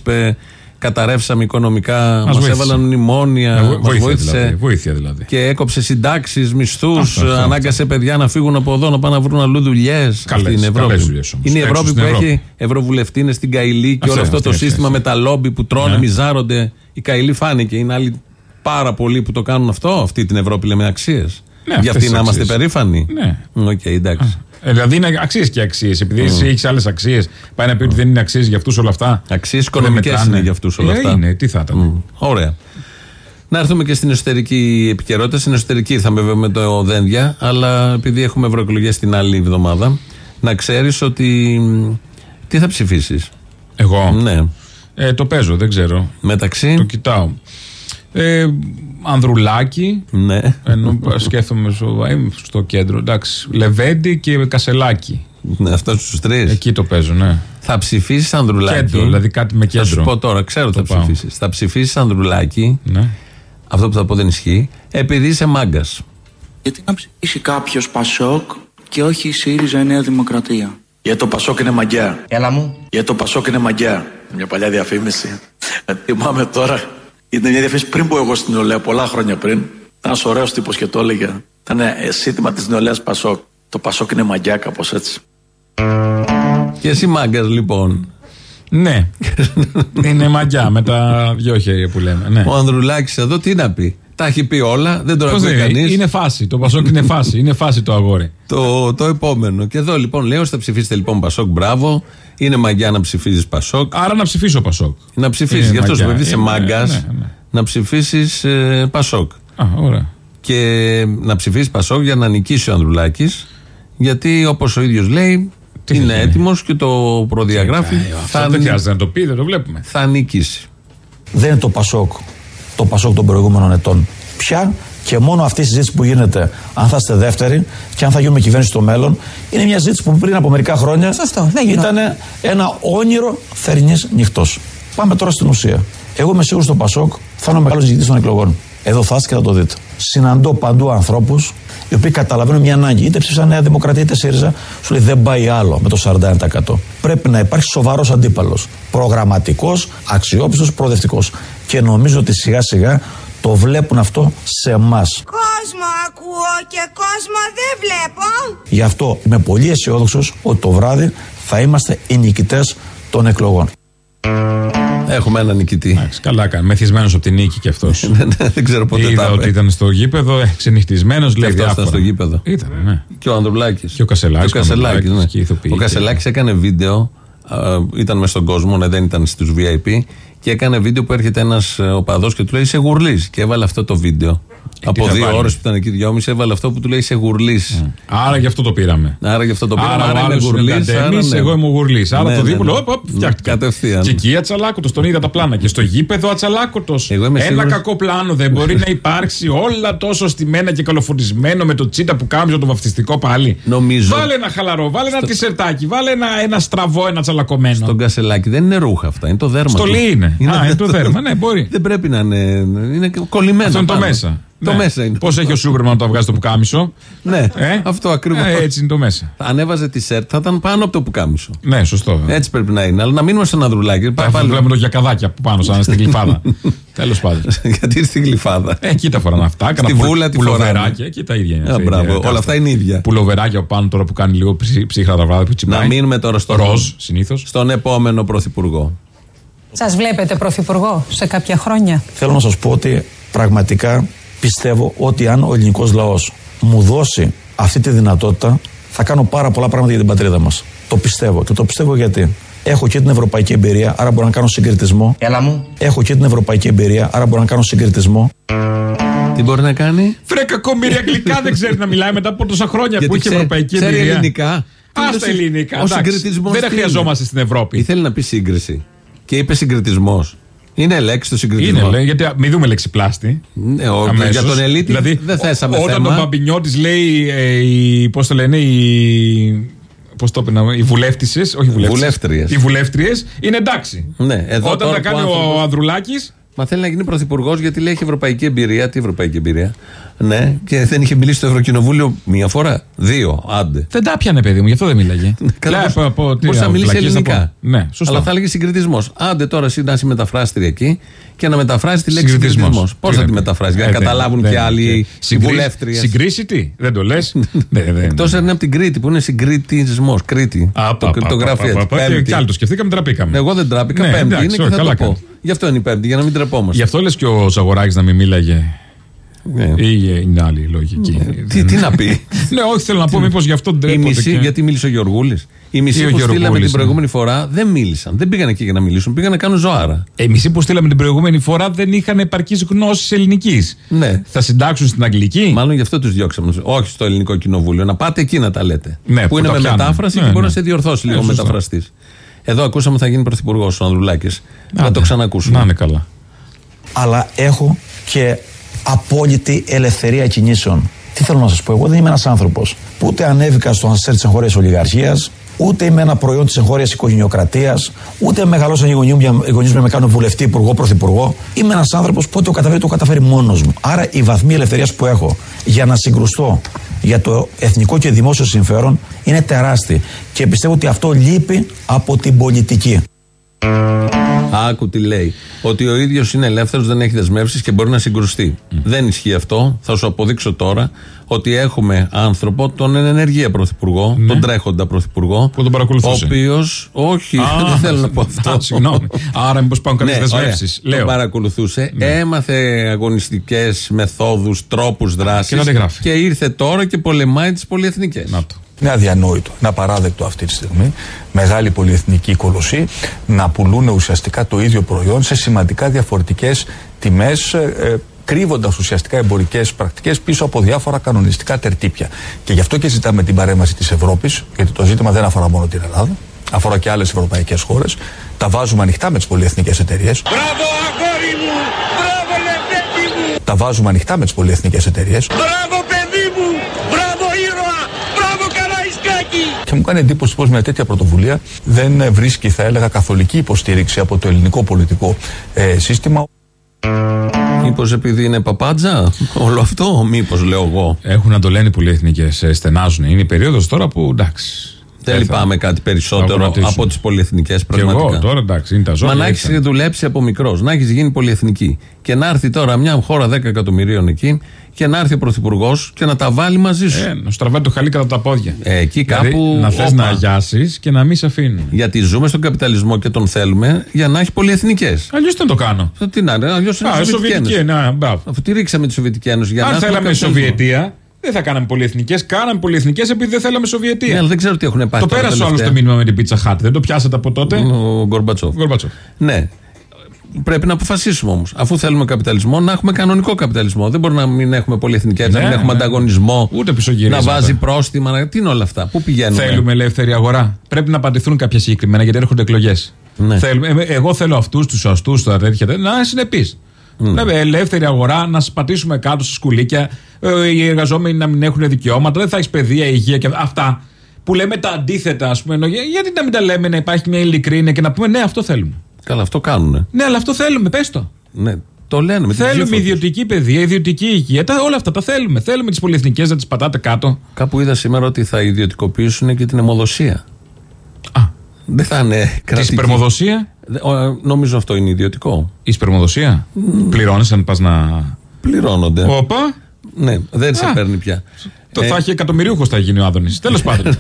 καταρρεύσαμε οικονομικά, μας βοήθησε. έβαλαν μνημόνια, Ε, μας βοήθεια, βοήθησε δηλαδή, βοήθεια δηλαδή. και έκοψε συντάξεις, μισθούς, Αυτό, αυτό, ανάγκασε παιδιά να φύγουν από εδώ να πάνε να βρουν αλλού δουλειές. Καλές, είναι η Ευρώπη. καλές δουλειές όμως. είναι η Έξω Ευρώπη στην που Ευρώπη. έχει ευρωβουλευτίνε στην Καηλή και Αυτό, όλο αυτό αυτή, το αυτή, σύστημα αυτή. με τα λόμπι που τρώνε, Ναι. μιζάρονται. Η Καηλή φάνηκε. Είναι άλλοι πάρα πολλοί που το κάνουν αυτό. Αυτή την Ευρώπη λέμε αξίες. Ναι, Για αυτές αυτή τις να είμαστε αξίες. περήφανοι. Ναι. Οκ, εντάξει. Ε, δηλαδή είναι αξίες και αξίες. Επειδή εσύ έχεις άλλες αξίες, πάει να πει ότι δεν είναι αξίες για αυτούς όλα αυτά. Αξίες Δεν οικονομικές μετράνε. είναι για αυτούς όλα Ε, αυτά. Είναι, τι θα ήταν. Μμ, Ωραία. Να έρθουμε και στην εσωτερική επικαιρότητα. Στην εσωτερική ήρθαμε βέβαια με το Δένδια, αλλά επειδή έχουμε ευρωεκλογές την άλλη εβδομάδα, να ξέρεις ότι. μ, Τι θα ψηφίσεις. Εγώ; Ναι. Ε, το παίζω, δεν ξέρω. Μεταξύ. Το κοιτάω. Ε, Ανδρουλάκι. Ναι. Ενώ σκέφτομαι στο, ε, στο κέντρο. Εντάξει. Λεβέντι και Κασελάκι. ναι Αυτό στους τρεις. Εκεί το παίζω, ναι. Θα ψηφίσεις Ανδρουλάκη; Κέντρο, δηλαδή κάτι με Θα σου κέντρο. πω τώρα, ξέρω τι θα πάω. ψηφίσεις. Θα ψηφίσεις Ανδρουλάκη. Ναι. Αυτό που θα πω δεν ισχύει. Επειδή είσαι μάγκας. Γιατί να ψηφίσει κάποιος Πασόκ και όχι η ΣΥΡΙΖΑ η Νέα Δημοκρατία; Γιατί το Πασόκ είναι μαγιά. Έλα μου. Γιατί το Πασόκ είναι μαγιά. Μια παλιά διαφήμιση. Ε, Θυμάμαι τώρα. Ήταν μια διαφήμιση πριν που εγώ στην νεολαία, πολλά χρόνια πριν. Ήταν ένας ωραίος τύπος και το έλεγε. Ήταν ε, σύνθημα της νεολαίας Πασόκ. Το Πασόκ είναι μαγιά, κάπως έτσι. Και εσύ μάγκας λοιπόν. Ναι. είναι μαγιά με τα δυο χέρια που λέμε. Ναι. Ο Ανδρουλάκης εδώ τι να πει. Τα έχει πει όλα, δεν το Πώς ακούει δεν είναι, κανείς. είναι φάση. Το Πασόκ είναι φάση. Είναι φάση το αγόρι. Το, το επόμενο. Και εδώ λοιπόν λέω: Θα ψηφίσετε λοιπόν Πασόκ, μπράβο. Είναι μαγιά να ψηφίζεις Πασόκ. Άρα να ψηφίσω Πασόκ. Να ψηφίσει. Είναι Γι' αυτό σου μαγιά. επειδή είσαι Είναι, μάγκας, ναι, ναι. να ψηφίσεις Πασόκ. Α, ωραία. Και να ψηφίσεις Πασόκ για να νικήσει ο Ανδρουλάκης. Γιατί όπως ο ίδιος λέει, Τι είναι θα γίνει; έτοιμος και το προδιαγράφει. Αυτό Θα, δεν νι- χρειάζεται να το πει, δεν το βλέπουμε. θα νικήσει. δεν είναι το Πασόκ το Πασόκ των προηγούμενων ετών. Πια και μόνο αυτή η συζήτηση που γίνεται, αν θα είστε δεύτερη και αν θα γίνουμε κυβέρνηση στο μέλλον, είναι μια συζήτηση που πριν από μερικά χρόνια ήταν ένα όνειρο θερινής νυχτό. Πάμε τώρα στην ουσία. Εγώ είμαι σίγουρος στο Πασόκ θα είναι ο μεγάλος ζητητή των εκλογών. Εδώ θα είστε και θα το δείτε. Συναντώ παντού ανθρώπους οι οποίοι καταλαβαίνουν μια ανάγκη. Είτε ψήφισαν Νέα Δημοκρατία είτε ΣΥΡΙΖΑ, σου λέει δεν πάει άλλο με το 41%. Πρέπει να υπάρχει σοβαρός αντίπαλος. Προγραμματικός, αξιόπιστος, προοδευτικός. Και νομίζω ότι σιγά σιγά το βλέπουν αυτό σε εμάς. Κόσμο ακούω και κόσμο δεν βλέπω. Γι' αυτό είμαι πολύ αισιόδοξος ότι το βράδυ θα είμαστε οι νικητές των εκλογών. Έχουμε έναν νικητή. Εντάξει, καλά κάνει. Μεθυσμένος από την νίκη κι αυτός. δεν ξέρω πότε τα Είδα είπε. ότι ήταν στο γήπεδο, ε, ξενυχτισμένος, λέει αυτός ήταν διάφορα. στο γήπεδο. Ήταν, ναι. Και ο Ανδρουλάκης. Και ο Κασελάκης, Και ο Κασελάκης, ο ναι. Ανδρουλάκης και οι ηθοποιοί Ο και- Κασελάκης έκανε βίντεο. α, ήταν μέσα στον κόσμο, ναι, δεν ήταν στους VIP. Και έκανε βίντεο που έρχεται ένας οπαδό και του λέει Είσαι γουρλή. Και έβαλε αυτό το βίντεο. Από Ε, θα δύο βάλει; ώρες που ήταν εκεί, δυόμιση, έβαλε αυτό που του λέει Είσαι γουρλή. Άρα γι' αυτό το πήραμε. Άρα γι' αυτό το πήραμε. Άρα, Άρα ο είναι άλλος είναι γουρλής, Καντέμις, άρα ναι. εγώ είμαι ο γουρλής. Άρα Ναι, το ναι, δίπλο, ναι. οπ, οπ, φτιάχτηκε. Κατευθείαν. Και εκεί Ατσαλάκωτο, τον είδα τα πλάνα. Και στο γήπεδο Ατσαλάκωτο. είμαι Ένα σίγουρος- κακό πλάνο δεν μπορεί να υπάρξει. Όλα τόσο στημένα και καλοφορισμένο με το τσίτα που κάμιζε το βαφτιστικό πάλι. Νομίζω. Βάλε ένα χαλαρό, βάλε ένα τισερτάκι, βάλε ένα, ένα στραβό, ένα τσαλακωμένο. Στον κασελάκι δεν είναι ρούχα αυτά, είναι το δέρμα. του. Στολή είναι. Α, είναι το δέρμα, ναι, μπορεί. Δεν πρέπει να είναι. Είναι κολλημένο. Αυτό είναι το πάνω. μέσα. Το Ναι. μέσα είναι. Πώς έχει ο Σούπερμαν όταν βγάζει το πουκάμισο; Ναι, Ε; αυτό ακριβώς. Ε, έτσι είναι το μέσα. Αν έβαζε τη σερτ θα ήταν πάνω από το πουκάμισο. Ναι, σωστό. Έτσι πρέπει να είναι. Αλλά να μείνουμε σε ένα δρουλάκι. Τα βλέπουμε το γιακαδάκι από πάνω, σαν στην κλειφάδα. Τέλος πάντων. Γιατί στην κλειφάδα. Ε, εκεί τα φοράνε αυτά. Στη Κάνα πουλ- βούλα τη πουλοβεράκια, φοράνε. εκεί τα ίδια είναι. Α, Τα μπράβο, ίδια, όλα κάθετα. αυτά είναι ίδια. Πουλοβεράκια από πάνω τώρα που κάνει λίγο ψυ- ψύχρα τα βράδυ που τσιμπάει. Να μείνουμε τώρα στο Ροζ συνήθως. Στον επόμενο πρωθυπουργό. Σας βλέπετε πρωθυπουργό σε κάποια χρόνια; Θέλω να σας πω ότι πραγματικά πιστεύω ότι αν ο ελληνικός λαός μου δώσει αυτή τη δυνατότητα θα κάνω πάρα πολλά πράγματα για την πατρίδα μας. Το πιστεύω και το πιστεύω γιατί. Έχω και την ευρωπαϊκή εμπειρία, άρα μπορώ να κάνω συγκριτισμό. Έλα μου. Έχω και την ευρωπαϊκή εμπειρία, άρα μπορώ να κάνω συγκριτισμό. Τι μπορεί να κάνει; Βρε κακομίρια αγγλικά δεν ξέρεις να μιλάει μετά από τόσα χρόνια που έχει ξέρει- ευρωπαϊκή ξέρει εμπειρία. ελληνικά. Άστα Ο ελληνικά. Ο εντάξει. συγκριτισμός Δεν τα τι είναι; χρειαζόμαστε στην Ευρώπη. Ήθελε να πεις σύγκριση. Και είπε συγκριτισμός. Είναι λέξη το συγκριτισμό. Είναι, λέει, γιατί μην δούμε λεξιπλάστη. Ναι, ο- Αμέσως. για τον Ελίτη δηλαδή, δεν θέσαμε Όταν θέμα. ο Μπαμπινιώτη λέει, ε, οι, πώς το λένε, οι, πώς το έπαιρνα, οι βουλεύτισες, όχι οι βουλεύτισες, Βουλεύτριες. οι βουλεύτριες είναι εντάξει. Ναι, εδώ Όταν τώρα τα που κάνει ο ο άνθρωπος- Ανδρουλάκης, Μα θέλει να γίνει πρωθυπουργός γιατί λέει έχει ευρωπαϊκή εμπειρία. Τι ευρωπαϊκή εμπειρία; Ναι, και δεν είχε μιλήσει στο Ευρωκοινοβούλιο μία φορά; Δύο, άντε. δεν τα πιάνε παιδί μου, γι' αυτό δεν μίλαγε. Καλά, Λέει, μπορούσε- πω- πω, τι, μπορούσε να μιλήσει βλακίες θα ελληνικά. πω. Ναι, σωστό. Αλλά θα έλεγε συγκριτισμός. Άντε τώρα εσύ να είσαι μεταφράστρια εκεί και να μεταφράσει τη λέξη Συγκριτισμός. συγκριτισμός. Πώς Τι θα να τη πει. μεταφράσει, για Ε, να δεν- καταλάβουν δεν- και άλλοι δεν- οι Συγκρί- βουλεύτριε. Συγκρίση τι, δεν το λες; Εκτός αν είναι από την Κρήτη που είναι συγκριτισμός. Κρήτη. Το, το γράφει έτσι. Και, Πέμπτη. και άλλοι το σκεφτήκαμε, τραπήκαμε. Εγώ δεν τράπηκα. Ναι, πέμπτη εντάξει, είναι και όχι, θα καλά το πω. κάνεις. Γι' αυτό είναι η Πέμπτη, για να μην τρεπόμαστε. Γι' αυτό λες και ο Ζαγοράκης να μην μίλαγε. Ναι. Ή ε, είναι άλλη η λογική. Τι, τι να πει; Ναι, όχι, θέλω να πω, μήπως γι' αυτό Η ντρέπονται. μισή, και- γιατί μίλησε ο Γιωργούλης. Οι Ή μισοί ο που στείλαμε Γεωργούλης, την ναι. προηγούμενη φορά δεν μίλησαν. Δεν πήγαν εκεί για να μιλήσουν, πήγαν να κάνουν ζωάρα. Ε, μισοί που στείλαμε την προηγούμενη φορά δεν είχαν επαρκή γνώση ελληνικής. Ναι. Θα συντάξουν στην αγγλική; Μάλλον γι' αυτό τους διώξαμε. Όχι στο ελληνικό κοινοβούλιο. Να πάτε εκεί να τα λέτε. Ναι, που που είναι τα με πιάνουν. μετάφραση Ναι, και μπορεί ναι. να σε διορθώσει λίγο Ε, ο σωστό. μεταφραστής. Εδώ ακούσαμε θα γίνει πρωθυπουργός ο Ανδρουλάκης. Να Άντε. το ξανακούσουμε. Να είναι καλά. αλλά έχω και απόλυτη ελευθερία κινήσεων. Τι θέλω να σας πω, εγώ δεν είμαι ένας άνθρωπος που ούτε ανέβηκα στο ανσέρ της εγχώριας ολιγαρχίας, ούτε είμαι ένα προϊόν της εγχώριας οικογενειοκρατίας, ούτε μεγαλώσαν οι γονεί μου για οι γονείς μου να με κάνουν βουλευτή, υπουργό, πρωθυπουργό. Είμαι ένας άνθρωπος που ό,τι το καταφέρει, το καταφέρει μόνος μου. Άρα η βαθμή ελευθερίας που έχω για να συγκρουστώ για το εθνικό και δημόσιο συμφέρον είναι τεράστια. Και πιστεύω ότι αυτό λείπει από την πολιτική. Άκου τι λέει. Ότι ο ίδιος είναι ελεύθερος, δεν έχει δεσμεύσεις και μπορεί να συγκρουστεί. Δεν ισχύει αυτό. Θα σου αποδείξω τώρα ότι έχουμε άνθρωπο, τον εν ενεργεία πρωθυπουργό, τον τρέχοντα πρωθυπουργό. Ναι. Που τον παρακολουθούσε. Ο οποίος. Όχι, Α, δεν θέλω να πω αυτό. α, Συγγνώμη. Άρα, μήπως πάω κάποιες Ναι, δεσμεύσεις. ωραία. Λέω. Ναι. Τον παρακολουθούσε, έμαθε αγωνιστικές μεθόδους, τρόπους δράση. και να δεν γράφει. Και ήρθε τώρα και πολεμάει τις πολυεθνικές. Να το. Είναι αδιανόητο, είναι απαράδεκτο αυτή τη στιγμή μεγάλη πολυεθνική κολοσσοί να πουλούν ουσιαστικά το ίδιο προϊόν σε σημαντικά διαφορετικές τιμές, ε, κρύβοντας ουσιαστικά εμπορικές πρακτικές πίσω από διάφορα κανονιστικά τερτύπια. Και γι' αυτό και ζητάμε την παρέμβαση της Ευρώπης, γιατί το ζήτημα δεν αφορά μόνο την Ελλάδα, αφορά και άλλες ευρωπαϊκές χώρες. Τα βάζουμε ανοιχτά με τις πολυεθνικές εταιρείες. Μπράβο αγόρι μου! Μπράβο λεβέντη μου! Τα βάζουμε ανοιχτά με τις πολυεθνικές εταιρείες. Μπράβο παιδί μου! Μπράβο ήρωα! Μπράβο Καραϊσκάκη! Και μου κάνει εντύπωση πως μια τέτοια πρωτοβουλία δεν ε, βρίσκει, θα έλεγα, καθολική υποστήριξη από το ελληνικό πολιτικό ε, σύστημα. Μήπως επειδή είναι παπάντζα, όλο αυτό, μήπως λέω εγώ. Έχουν να το λένε οι πολυεθνικές. Στενάζουν. Είναι η περίοδος τώρα που εντάξει. Δεν λυπάμαι κάτι περισσότερο γονατίσουν. από τις πολυεθνικές Και πραγματικά. εγώ τώρα εντάξει, είναι τα ζώα. Μα να ήρθαν. έχεις δουλέψει από μικρός, να έχεις γίνει πολυεθνική και να έρθει τώρα μια χώρα 10 εκατομμυρίων εκεί και να έρθει ο πρωθυπουργός και να τα βάλει μαζί σου. Ε, να σου τραβάει το χαλί κατά τα πόδια. Ε, εκεί Δηλαδή, κάπου. να θες όπα. να αγιάσεις και να μην σε αφήνουν. Γιατί ζούμε στον καπιταλισμό και τον θέλουμε για να έχει πολυεθνικές. Αλλιώς δεν το κάνω. Τι να είναι, αλλιώς είναι Α, η Σοβιετική Σοβιετική, Ένωση. ναι, μπράβο. Αφού τη ρίξαμε τη Σοβιετική Ένωση για να Αν έχουμε θέλαμε καπιταλισμό. Σοβιετία, δεν θα κάναμε πολυεθνικές. Κάναμε πολυεθνικές επειδή δεν θέλαμε Ναι, Σοβιετία. αλλά δεν ξέρω τι έχουν πάει. το τώρα πέρασε ο άλλος τελευταία. το μήνυμα με την πίτσα χάτ. Δεν το πιάσατε από τότε; Ο Γκορμπατσόφ. Γκορμπατσόφ. Ναι. Πρέπει να αποφασίσουμε όμως. Αφού θέλουμε καπιταλισμό, να έχουμε κανονικό καπιταλισμό. Δεν μπορεί να μην έχουμε πολυεθνικέ, να Ναι, μην έχουμε ναι. ανταγωνισμό. Ούτε να πισωγυρίσματα. βάζει πρόστιμα. Να... Τι είναι όλα αυτά, πού πηγαίνουμε; Θέλουμε ελεύθερη αγορά. Πρέπει να απαντηθούν κάποια συγκεκριμένα γιατί έρχονται εκλογές. Ναι. Εγώ θέλω αυτούς τους αστούς, τα τέτοια. να είναι συνεπείς. Βέβαια, ελεύθερη αγορά, να σα πατήσουμε κάτω στα σκουλίκια, ε, οι εργαζόμενοι να μην έχουν δικαιώματα, δεν θα έχεις παιδεία, υγεία και αυτά. Που λέμε τα αντίθετα, ας πούμε. ενώ για- Γιατί να μην τα λέμε, να υπάρχει μια ειλικρίνεια και να πούμε ναι, αυτό θέλουμε. Καλά, αυτό κάνουνε. Ναι, αλλά αυτό θέλουμε, πες το. Ναι, το λένε με την Θέλουμε ψήφο τους. ιδιωτική παιδεία, ιδιωτική υγεία. Τα, όλα αυτά τα θέλουμε. Θέλουμε τις πολυεθνικές να τις πατάτε κάτω. Κάπου είδα σήμερα ότι θα ιδιωτικοποιήσουν και την αιμοδοσία. Α. Δεν θα είναι κρατική. σπερμοδοσία; Δε- ο, Νομίζω αυτό είναι ιδιωτικό. Η σπερμοδοσία. Πληρώνεις αν πας να. Πληρώνονται. Όπα. Ναι, δεν σε Α. παίρνει πια. Το Ε, θα έχει εκατομμυρίουχος θα γίνει ο Άδωνης. Τέλος πάντων.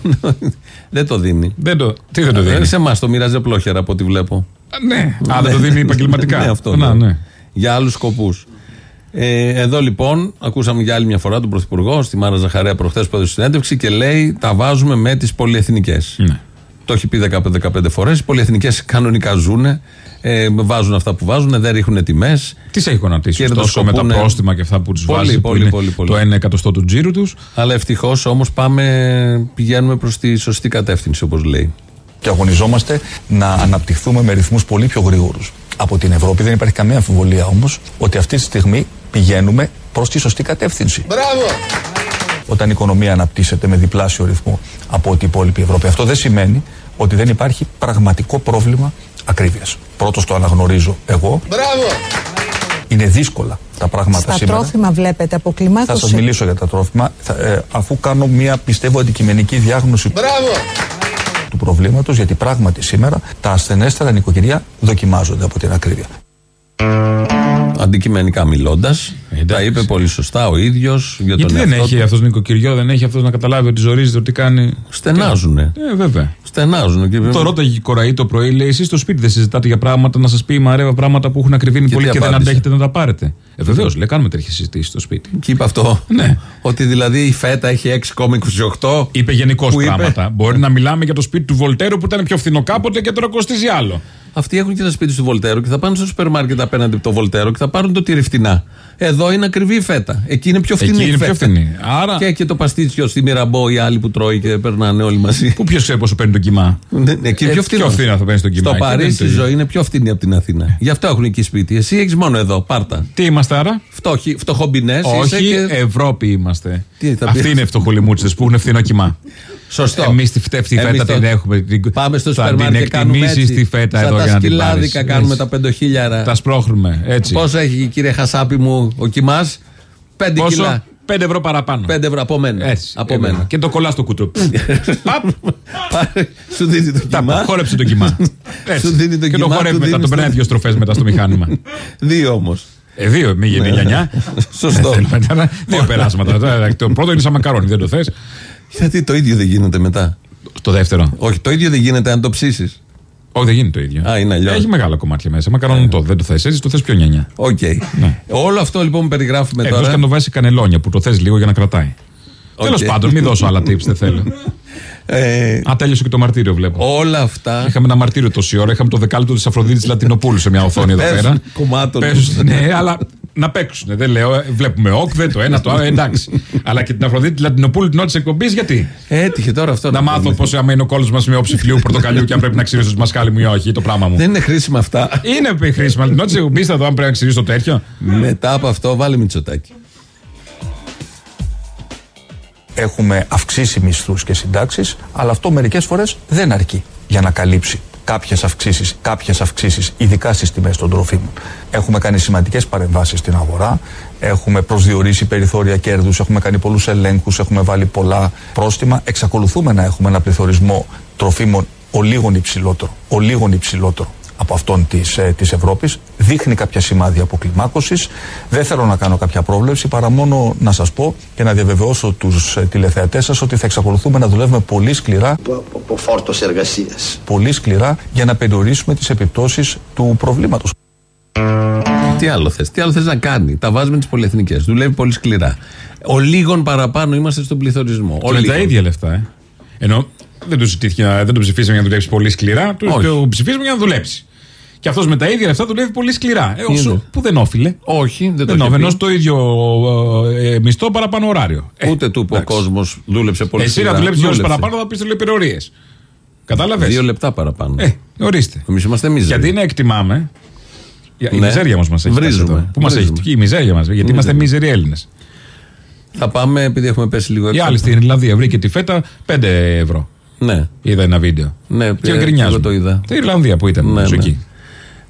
δεν το δίνει. δεν το, τι δεν το Ε, δίνει; Σε εμάς το μοιράζει απλόχερα από ό,τι βλέπω. ναι. Α, δεν το δίνει επαγγελματικά. ναι, αυτό. Να, ναι. ναι. Για άλλους σκοπούς. Ε, εδώ λοιπόν, ακούσαμε για άλλη μια φορά τον Πρωθυπουργό στη Μάρα Ζαχαρέα προχθές που έδωσε συνέντευξη και λέει: Τα βάζουμε με τις πολυεθνικές. Ναι. Το έχει πει 15 φορές. Οι πολυεθνικές κανονικά ζουν, ε, βάζουν αυτά που βάζουν, δεν ρίχνουν τιμές. Τις έχει γονατίσει τόσο με τα Κερδοσκοπούνε. πρόστιμα και αυτά που του Πολύ, βάζει. πολύ, που είναι πολύ, πολύ. Το 1 εκατοστό του τζίρου τους. Αλλά ευτυχώς όμως πάμε, πηγαίνουμε προς τη σωστή κατεύθυνση, όπως λέει. και αγωνιζόμαστε να αναπτυχθούμε με ρυθμούς πολύ πιο γρήγορους από την Ευρώπη. Δεν υπάρχει καμία αμφιβολία όμως ότι αυτή τη στιγμή πηγαίνουμε προς τη σωστή κατεύθυνση. Μπράβο! Όταν η οικονομία αναπτύσσεται με διπλάσιο ρυθμό από ό,τι η υπόλοιπη Ευρώπη. Αυτό δεν σημαίνει ότι δεν υπάρχει πραγματικό πρόβλημα ακρίβειας. Πρώτος το αναγνωρίζω εγώ. Μπράβο! Είναι δύσκολα τα πράγματα Στα σήμερα. τρόφιμα βλέπετε Θα αποκλιμάκωση. σας μιλήσω για τα τρόφιμα θα- ε, αφού κάνω μια πιστεύω αντικειμενική διάγνωση Μπράβο! του προβλήματος γιατί πράγματι σήμερα τα ασθενέστερα νοικοκυριά δοκιμάζονται από την ακρίβεια. Αντικειμενικά μιλώντας, τα είπε πολύ σωστά ο ίδιος για Γιατί τον δεν εαυτό έχει του. αυτός νοικοκυριό, δεν έχει αυτός να καταλάβει ότι ζορίζεται, ότι κάνει. Στενάζουνε. Ε, βέβαια. Στενάζουν. Και... Το ρώταγε η κοραή το πρωί, λέει: Εσείς στο σπίτι δεν συζητάτε για πράγματα να σας πει η Μαρέβα πράγματα που έχουν ακριβήνει Και πολύ τι και δεν απάντησε; αντέχετε να τα πάρετε. Ε, βεβαίως, λέει: Κάνουμε τέτοιες συζητήσεις στο σπίτι. Και είπε αυτό. Ναι. Ότι δηλαδή η φέτα έχει 6,28. Είπε γενικώς Που είπε- πράγματα. Μπορεί να μιλάμε για το σπίτι του Βολτέρου που ήταν πιο φθηνό κάποτε και τώρα κοστίζει άλλο. Αυτοί έχουν και τα σπίτι του Βολτέρου και θα πάνε στο σούπερ μάρκετ απέναντι από το Βολτέρο και θα πάρουν το τυρί φτηνά. Εδώ είναι ακριβή η φέτα. Εκεί είναι πιο φθηνή. Εκεί η είναι πιο φέτα. φθηνή. Άρα- Και, και το παστίτσιο στη Μυραμπό, οι άλλοι που τρώει και περνάνε όλοι μαζί. Που ποιος ξέρει πόσο παίρνει το κοιμά; Ναι, ναι, εκεί είναι Ε, πιο φθηνό. πιο φθηνά θα παίρνεις το κοιμά. Στο Εκεί δεν Παρίσι είναι το η ίδιο. ζωή είναι πιο φθηνή από την Αθήνα. Γι' αυτό έχουν εκεί σπίτι. Εσύ έχεις μόνο εδώ, πάρτα. Τι είμαστε άρα; Φτωχοί- Φτωχομπινέ. Όχι, και... Ευρώπη είμαστε. Τι θα Αυτοί πει; είναι φτωχολιμούτσες που έχουν φθηνό κοιμά. Σωστό. Εμείς τη φτεύτη Εμείς φέτα το- την έχουμε. Την- Πάμε στο θα σούπερ την μάρκετ και κάνουμε εκτιμήσεις έτσι. τη φέτα Σαν εδώ τα για να την πάρεις. σκυλάδικα κάνουμε Έτσι. τα πεντοχίλιαρα. Τα σπρώχνουμε. Έτσι. Πόσο έχει κύριε Χασάπη μου ο κοιμάς, 5 Πόσο; κιλά. 5 ευρώ παραπάνω. 5 ευρώ από μένα. Έτσι. Από ε, μένα. Και το κολλάς στο κούτρο. Παπ. Σου δίνει το Τα κοιμά. χόρεψε το κοιμά. Έτσι. Σου δίνει το και το κοιμά, χορεύει του μετά. δίνεις Τον περνάει το- δύο στροφέ μετά στο μηχάνημα. Δύο όμως. Ε, δύο, μη γίνει νιανιά. Σωστό. Ε, θέλουμε τώρα Δύο περάσματα. Τώρα, Το πρώτο είναι σαν μακαρόνι, δεν το θες; Γιατί το ίδιο δεν γίνεται μετά; Το δεύτερο. Όχι, το ίδιο δεν γίνεται αν το ψήσεις. Όχι, δεν γίνεται το ίδιο. Α, είναι αλλιώς. Έχει μεγάλα κομμάτια μέσα. Μακαρόνι το δεν το θες έτσι, το θες πιο νιανιά. Οκ. Όλο αυτό λοιπόν που περιγράφουμε Εκτός τώρα. και αν το βάζεις κανελόνια που το θες λίγο για να κρατάει. Οκ. Τέλος πάντων, μην δώσω άλλα tips, δεν θέλω. Ε, Α, τέλειωσε και το μαρτύριο, βλέπω. όλα αυτά. Είχαμε ένα μαρτύριο τόση ώρα. Είχαμε το δεκάλεπτο της Αφροδίτης Λατινοπούλου σε μια οθόνη εδώ Παίζουν πέρα. κομμάτων. Παίζουν, ναι, αλλά να παίξουν. Δεν λέω, ε, βλέπουμε όκ, δεν το ένα, το άλλο, εντάξει. αλλά και την Αφροδίτη Λατινοπούλου την ώρα τη εκπομπής, γιατί; Έτυχε τώρα αυτό Να μάθω πούμε. πώ άμα είναι ο κόλος μας με όψη φλοιού πορτοκαλιού και αν πρέπει να ξυρίσω το μασκάλι μου ή όχι, το πράγμα μου. Δεν είναι χρήσιμα αυτά. Είναι χρήσιμα. Την ώρα τη εκπομπής θα δω αν πρέπει να ξυρίσω το τέτοιο. Μετά από αυτό βάλει μυτσοτάκι. Έχουμε αυξήσει μισθούς και συντάξεις, αλλά αυτό μερικές φορές δεν αρκεί για να καλύψει κάποιες αυξήσεις, κάποιες αυξήσεις, ειδικά στις τιμές των τροφίμων. Έχουμε κάνει σημαντικές παρεμβάσεις στην αγορά, έχουμε προσδιορίσει περιθώρια κέρδους, έχουμε κάνει πολλούς ελέγχους, έχουμε βάλει πολλά πρόστιμα. Εξακολουθούμε να έχουμε ένα πληθωρισμό τροφίμων ολίγων υψηλότερο, ολίγων υψηλότερο από αυτόν της, ε, της Ευρώπης. Δείχνει κάποια σημάδια αποκλιμάκωσης. Δεν θέλω να κάνω κάποια πρόβλεψη, παρά μόνο να σας πω και να διαβεβαιώσω τους ε, τηλεθεατές σας ότι θα εξακολουθούμε να δουλεύουμε πολύ σκληρά, από φόρτος εργασίας. πολύ σκληρά για να περιορίσουμε τις επιπτώσεις του προβλήματος. Τι άλλο θες, τι άλλο θες να κάνει; Τα βάζει με τις πολυεθνικές. Δουλεύει πολύ σκληρά. Ο λίγων παραπάνω είμαστε στον πληθωρισμό. Ο Και με τα λίγων. ίδια λεφτά, ε. Ενώ δεν το, ζητήθηκε, δεν το ψηφίσαμε για να δουλέψει πολύ σκληρά, το, Όχι. το ψηφίσαμε για να δουλέψει. Και αυτός με τα ίδια λεφτά δουλεύει πολύ σκληρά. Ε, όσο, Είναι. που δεν όφιλε. Όχι, δεν το Δεν είχε όφιλε. πει. Ενώ στο ίδιο ε, μισθό παραπάνω ωράριο. Ε, Ούτε του που ο κόσμος δούλεψε πολύ Εσύ να σκληρά. δουλέψεις δύο ώρες Δούλεψε. παραπάνω θα πεις υπερορίε. Κατάλαβες; Δύο λεπτά παραπάνω. Ε, ορίστε. Εμείς είμαστε μίζεροι. Γιατί να εκτιμάμε. Η Ναι. μιζέρια μας έχει. Βρίζουμε. φτάσει εδώ. Πού μας έχει; Βρίζουμε. η μιζέρια μας. Γιατί είμαστε μίζεροι Έλληνες. Θα πάμε, επειδή έχουμε πέσει λίγο Η έξω. άλλη στην Ιρλανδία βρήκε τη φέτα 5 ευρώ. Ναι. Είδα ένα βίντεο. Ναι, Και ε, γκρινιάζουν. εγώ το είδα. Την Ιρλανδία που ήταν. Ναι, νομίζω, ναι. εκεί.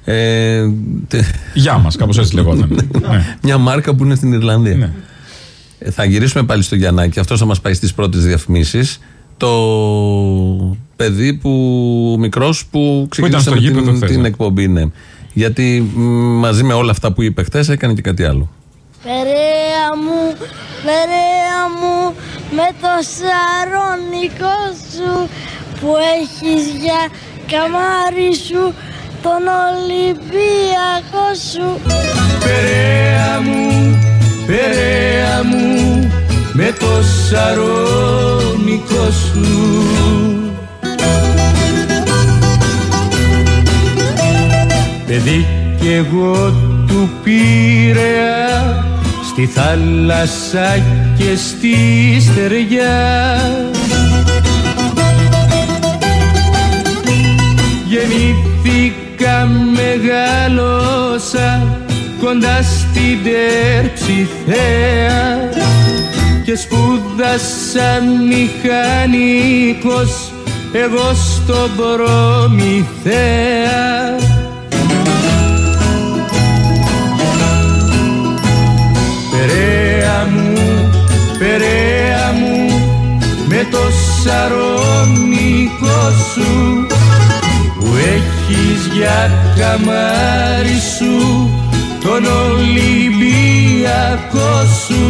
Ε, τε- Γεια μας, κάπως έτσι λεγόταν. ναι. Μια μάρκα που είναι στην Ιρλανδία. Ναι. Ε, Θα γυρίσουμε πάλι στο Γιαννάκη. Αυτός θα μας πάει στις πρώτες διαφημίσεις. Το παιδί που μικρός που ξεκίνησε στο με γήπεδο την, χθες, την ναι. εκπομπή. Ναι. Γιατί μ, μαζί με όλα αυτά που είπε χθες έκανε και κάτι άλλο. Περαία μου, περαία μου, με το σαρονικό σου που έχεις για καμάρι σου τον Ολυμπιακό σου. Περαία μου, περαία μου με το σαρονικό σου Παιδί κι εγώ του Πειραιά στη θάλασσα και στη στεριά. Γεννήθηκα μεγάλωσα κοντά στην Τερψιθέα και σπούδασα μηχανικός εγώ στον Προμηθέα το σαρονικό σου που έχεις για καμάρι σου τον Ολυμπιακό σου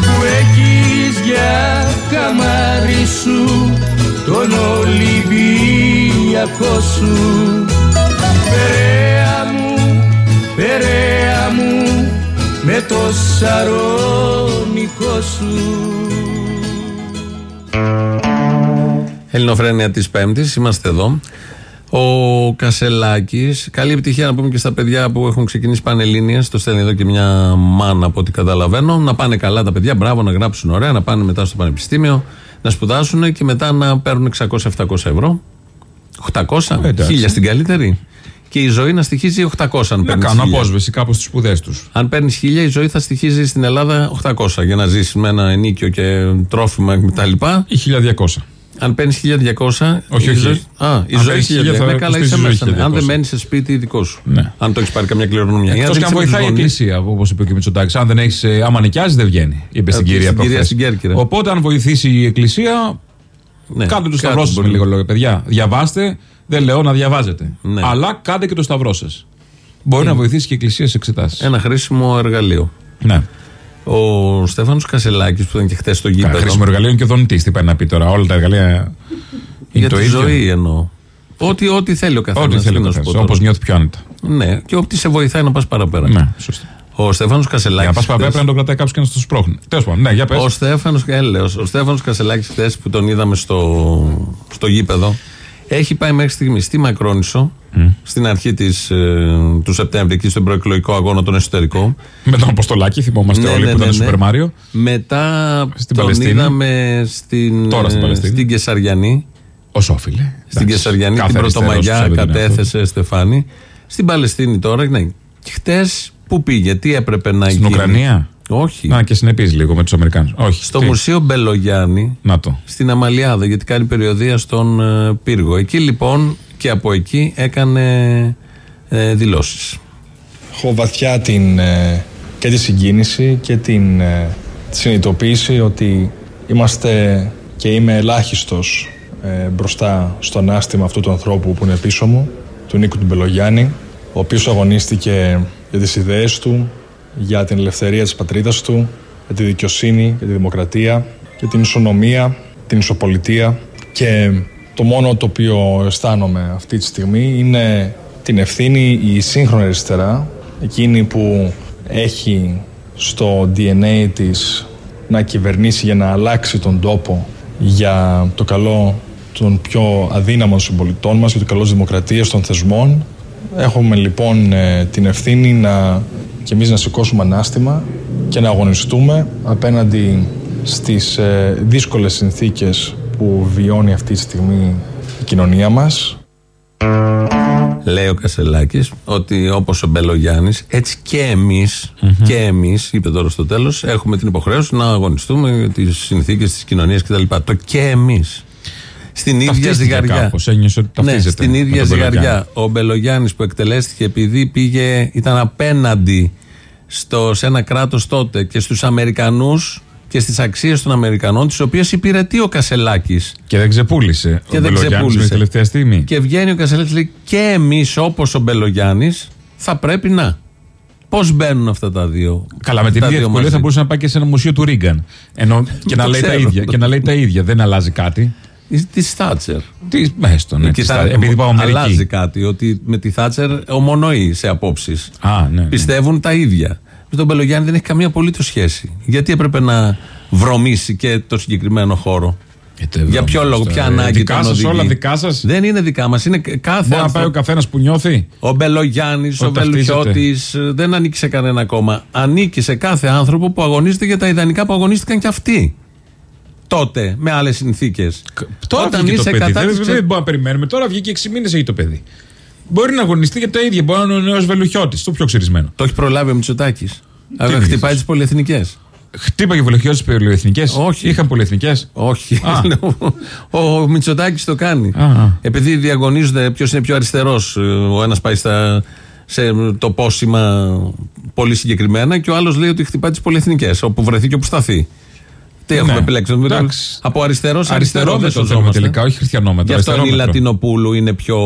που έχεις για καμάρι σου τον Ολυμπιακό σου. Περαία μου, περαία μου με το σαρονικό σου Ελληνοφρένεια της Πέμπτης, είμαστε εδώ. Ο Κασελάκης, καλή επιτυχία να πούμε και στα παιδιά που έχουν ξεκινήσει πανελλήνιες. Το στέλνει εδώ και μια μάνα από ό,τι καταλαβαίνω. Να πάνε καλά τα παιδιά, μπράβο, να γράψουν ωραία, να πάνε μετά στο πανεπιστήμιο, να σπουδάσουν και μετά να παίρνουν 600-700 ευρώ. 800, εντάξει. 1000 στην καλύτερη. Και η ζωή να στοιχίζει 800 αν Να παίρνεις. κάνουν απόσβεση κάπως στις σπουδές τους. Αν παίρνεις 1000, η ζωή θα στοιχίζει στην Ελλάδα 800 για να ζήσει με ένα ενίκιο και τρόφιμα κτλ. Ή 1200. Αν παίρνεις 1200. Όχι, η όχι. ζωή- Α, η Αν ζωή παίρνεις 1000 1200. θα Ναι, καλά, κοστίζει είσαι η ζωή μέσα. ναι. Αν 1200. δεν μένεις σε σπίτι δικός σου. Ναι. Αν το έχεις πάρει καμιά κληρονομιά. Εκτός Αν και δεν αν είσαι με βοηθάει η τους γονείς, εκκλησία, όπως είπε και ο Μητσοτάκης. Αν δεν έχεις, άμα νοικιάζεις, δεν βγαίνει. Είπε στην Ε, κυρία στην κυρία προχθές. στην Κέρκυρα. Οπότε, αν βοηθήσει η εκκλησία, Ναι, κάντε του κάτι σταυρό σας με μπορεί. λίγο λόγια, παιδιά. Διαβάστε, δεν λέω να διαβάζετε. Ναι. Αλλά κάντε και το σταυρό σας. Μπορεί να βοηθήσει και η εκκλησία σε εξετάσεις. Ένα χρήσιμο εργαλείο. Ναι. Ο Στέφανος Κασελάκης που ήταν και χθε στο Καλά, γήπεδο. χρήσιμο εργαλείο είναι και ο δονητής. Τι πάει να πει τώρα. Όλα τα εργαλεία είναι Για το τη ίδιο. ζωή εννοώ. Ό,τι, ό,τι θέλει ο καθένας. Ό,τι θέλει ο καθένας. Όπως νιώθει πιο άνετα. Ναι, και ό,τι σε βοηθάει να πας παραπέρα. Ναι, σωστά. Ο Στέφανος Κασελάκης. Για να πα παραπέρα πρέπει να τον κρατάει κάποιος και να στο σπρώχνει. Τέλος πάντων, ναι, για πες. Ο Στέφανος ο Στέφανος Κασελάκης, χθες που τον είδαμε στο, στο γήπεδο, έχει πάει μέχρι στιγμής στη Μακρόνισο, στην αρχή της, ε, του Σεπτέμβρη, εκεί στον προεκλογικό αγώνα τον εσωτερικό. Με τον Αποστολάκη, θυμόμαστε Ναι, όλοι ναι, που ήταν ναι, στο ναι. Super Mario. Μετά Στην τον Παλαιστίνη. είδαμε στην, Τώρα στην ε, Παλαιστίνη. στην Κεσαριανή. Ω όφιλε. Στην Κεσαριανή την Πρωτομαγιά κατέθεσε Στεφάνη. Στην Παλαιστίνη τώρα, ναι. Και χτε που πήγε, τι έπρεπε να Στην γίνει; Ουκρανία; Όχι. Να και συνεπεί λίγο με τους Αμερικάνους. Όχι. Στο τι; Μουσείο Μπελογιάννη, Να το. στην Αμαλιάδα, γιατί κάνει περιοδία στον ε, πύργο. Εκεί λοιπόν και από εκεί έκανε ε, δηλώσεις. Έχω βαθιά την, ε, και τη συγκίνηση και την ε, τη συνειδητοποίηση ότι είμαστε και είμαι ελάχιστος ε, μπροστά στο ανάστημα αυτού του ανθρώπου που είναι πίσω μου, του Νίκου του Μπελογιάννη, ο οποίος αγωνίστηκε για τις ιδέες του, για την ελευθερία της πατρίδας του, για τη δικαιοσύνη, για τη δημοκρατία, για την ισονομία, την ισοπολιτεία. Και το μόνο το οποίο αισθάνομαι αυτή τη στιγμή είναι την ευθύνη η σύγχρονη αριστερά, εκείνη που έχει στο DNA της να κυβερνήσει για να αλλάξει τον τόπο για το καλό των πιο αδύναμων συμπολιτών μας, για το καλό της δημοκρατίας, των θεσμών, Έχουμε λοιπόν ε, την ευθύνη να και εμείς να σηκώσουμε ανάστημα και να αγωνιστούμε απέναντι στις ε, δύσκολες συνθήκες που βιώνει αυτή τη στιγμή η κοινωνία μας. Λέει ο Κασελάκης ότι όπως ο Μπελογιάννης, έτσι και εμει και εμείς, είπε τώρα στο τέλος, έχουμε την υποχρέωση να αγωνιστούμε για τις συνθήκες της κοινωνίας κτλ. Το και εμείς. Στην ίδια Ταυτίστηκε ζυγαριά. κάπως, ένιωσε ότι ναι, ταυτίζεται στην με ίδια τον ζυγαριά. Μπελογιάννη. Ο Μπελογιάννης που εκτελέστηκε επειδή πήγε, ήταν απέναντι στο, σε ένα κράτος τότε και στους Αμερικανούς και στις αξίες των Αμερικανών, τις οποίες υπηρετεί ο Κασελάκης. Και δεν ξεπούλησε. Και ο δεν Μπελογιάννης ξεπούλησε. μέχρι τελευταία στιγμή. Και βγαίνει ο Κασελάκης λέει και εμείς όπως ο Μπελογιάννης θα πρέπει να. Πώς μπαίνουν αυτά τα δύο; Καλά, με την τα ίδια δύο ευκολία μαζί. θα μπορούσε να πάει και σε ένα μουσείο του Ρίγκαν. Ενώ και να, Το λέει τα ξέρω. ίδια, και να λέει τα ίδια. Δεν αλλάζει κάτι. Τη Θάτσερ. Τι, έστω, ναι, Εκεί της θα- Θάτσερ. Επειδή πάω αλλάζει Αμερική. κάτι. Ότι με τη Θάτσερ ομονοεί σε απόψεις. Α, ναι, ναι. Πιστεύουν τα ίδια. Με τον Μπελογιάννη δεν έχει καμία απολύτως σχέση. Γιατί έπρεπε να βρωμίσει και το συγκεκριμένο χώρο; Για ποιο λόγο, ποια τώρα. ανάγκη Δικά τον σας, οδηγεί; όλα δικά σας; Δεν είναι δικά μας. Είναι κάθε Μπορεί να πάει άνθρωπο. ο καθένας που νιώθει; Ο Μπελογιάννης, ο Ότι ταυτίζεται. Βελουχιώτη δεν ανήκει σε κανένα κόμμα. Ανήκει σε κάθε άνθρωπο που αγωνίζεται για τα ιδανικά που αγωνίστηκαν και αυτοί. Τότε, με άλλες συνθήκες. Τώρα βγήκε το παιδί. Δεν, δεν μπορούμε να περιμένουμε. Τώρα βγήκε 6 μήνες έχει το παιδί. Μπορεί να αγωνιστεί για τα ίδια. Μπορεί να είναι ο νέος Βελουχιώτης. Το πιο ξυρισμένο. Το έχει προλάβει ο Μητσοτάκης. Τι Χτυπάει τις πολυεθνικές. Χτύπαγε ο Βελουχιώτης τι πολυεθνικές; Όχι. Είχαν πολυεθνικές; Όχι. Α. ο ο Μητσοτάκης το κάνει. Α, α. Επειδή διαγωνίζονται ποιος είναι πιο αριστερός. Ο ένας πάει στα, σε το πόσημα πολύ συγκεκριμένα και ο άλλος λέει ότι χτυπάει τις πολυεθνικές. Όπου βρεθεί και όπου σταθεί. Τι έχουμε Ναι. επιλέξει. Εντάξει. Από αριστερό σε Αριστερό αριστερό. με δεν το θέλουμε σωζόμαστε. τελικά, όχι χριστιανόμετρο. Γι' αυτό η αριστερόμετρο. Λατινοπούλου είναι πιο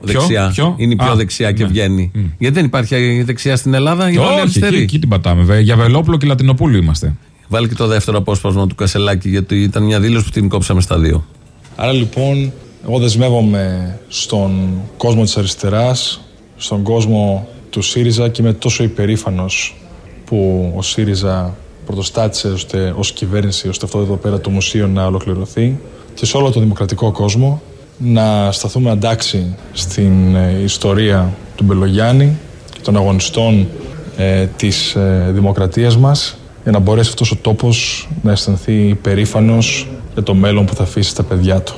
δεξιά. ποιο; Είναι πιο Α, δεξιά και ναι. βγαίνει. Γιατί δεν υπάρχει δεξιά στην Ελλάδα, είναι όλοι Όχι, αριστεροί. εκεί, εκεί την πατάμε. βέβαια. Για Βελόπουλο και Λατινοπούλου είμαστε. Βάλει και το δεύτερο απόσπασμα του Κασελάκη, γιατί ήταν μια δήλωση που την κόψαμε στα δύο. Άρα λοιπόν, εγώ δεσμεύομαι στον κόσμο της αριστεράς, στον κόσμο του ΣΥΡΙΖΑ και είμαι τόσο υπερήφανος που ο ΣΥΡΙΖΑ πρωτοστάτησε ώστε, ως κυβέρνηση ώστε αυτό εδώ πέρα το μουσείο να ολοκληρωθεί και σε όλο τον δημοκρατικό κόσμο να σταθούμε αντάξει στην ε, ιστορία του Μπελογιάννη και των αγωνιστών ε, της ε, δημοκρατίας μας για να μπορέσει αυτός ο τόπος να αισθανθεί υπερήφανος για το μέλλον που θα αφήσει στα παιδιά του.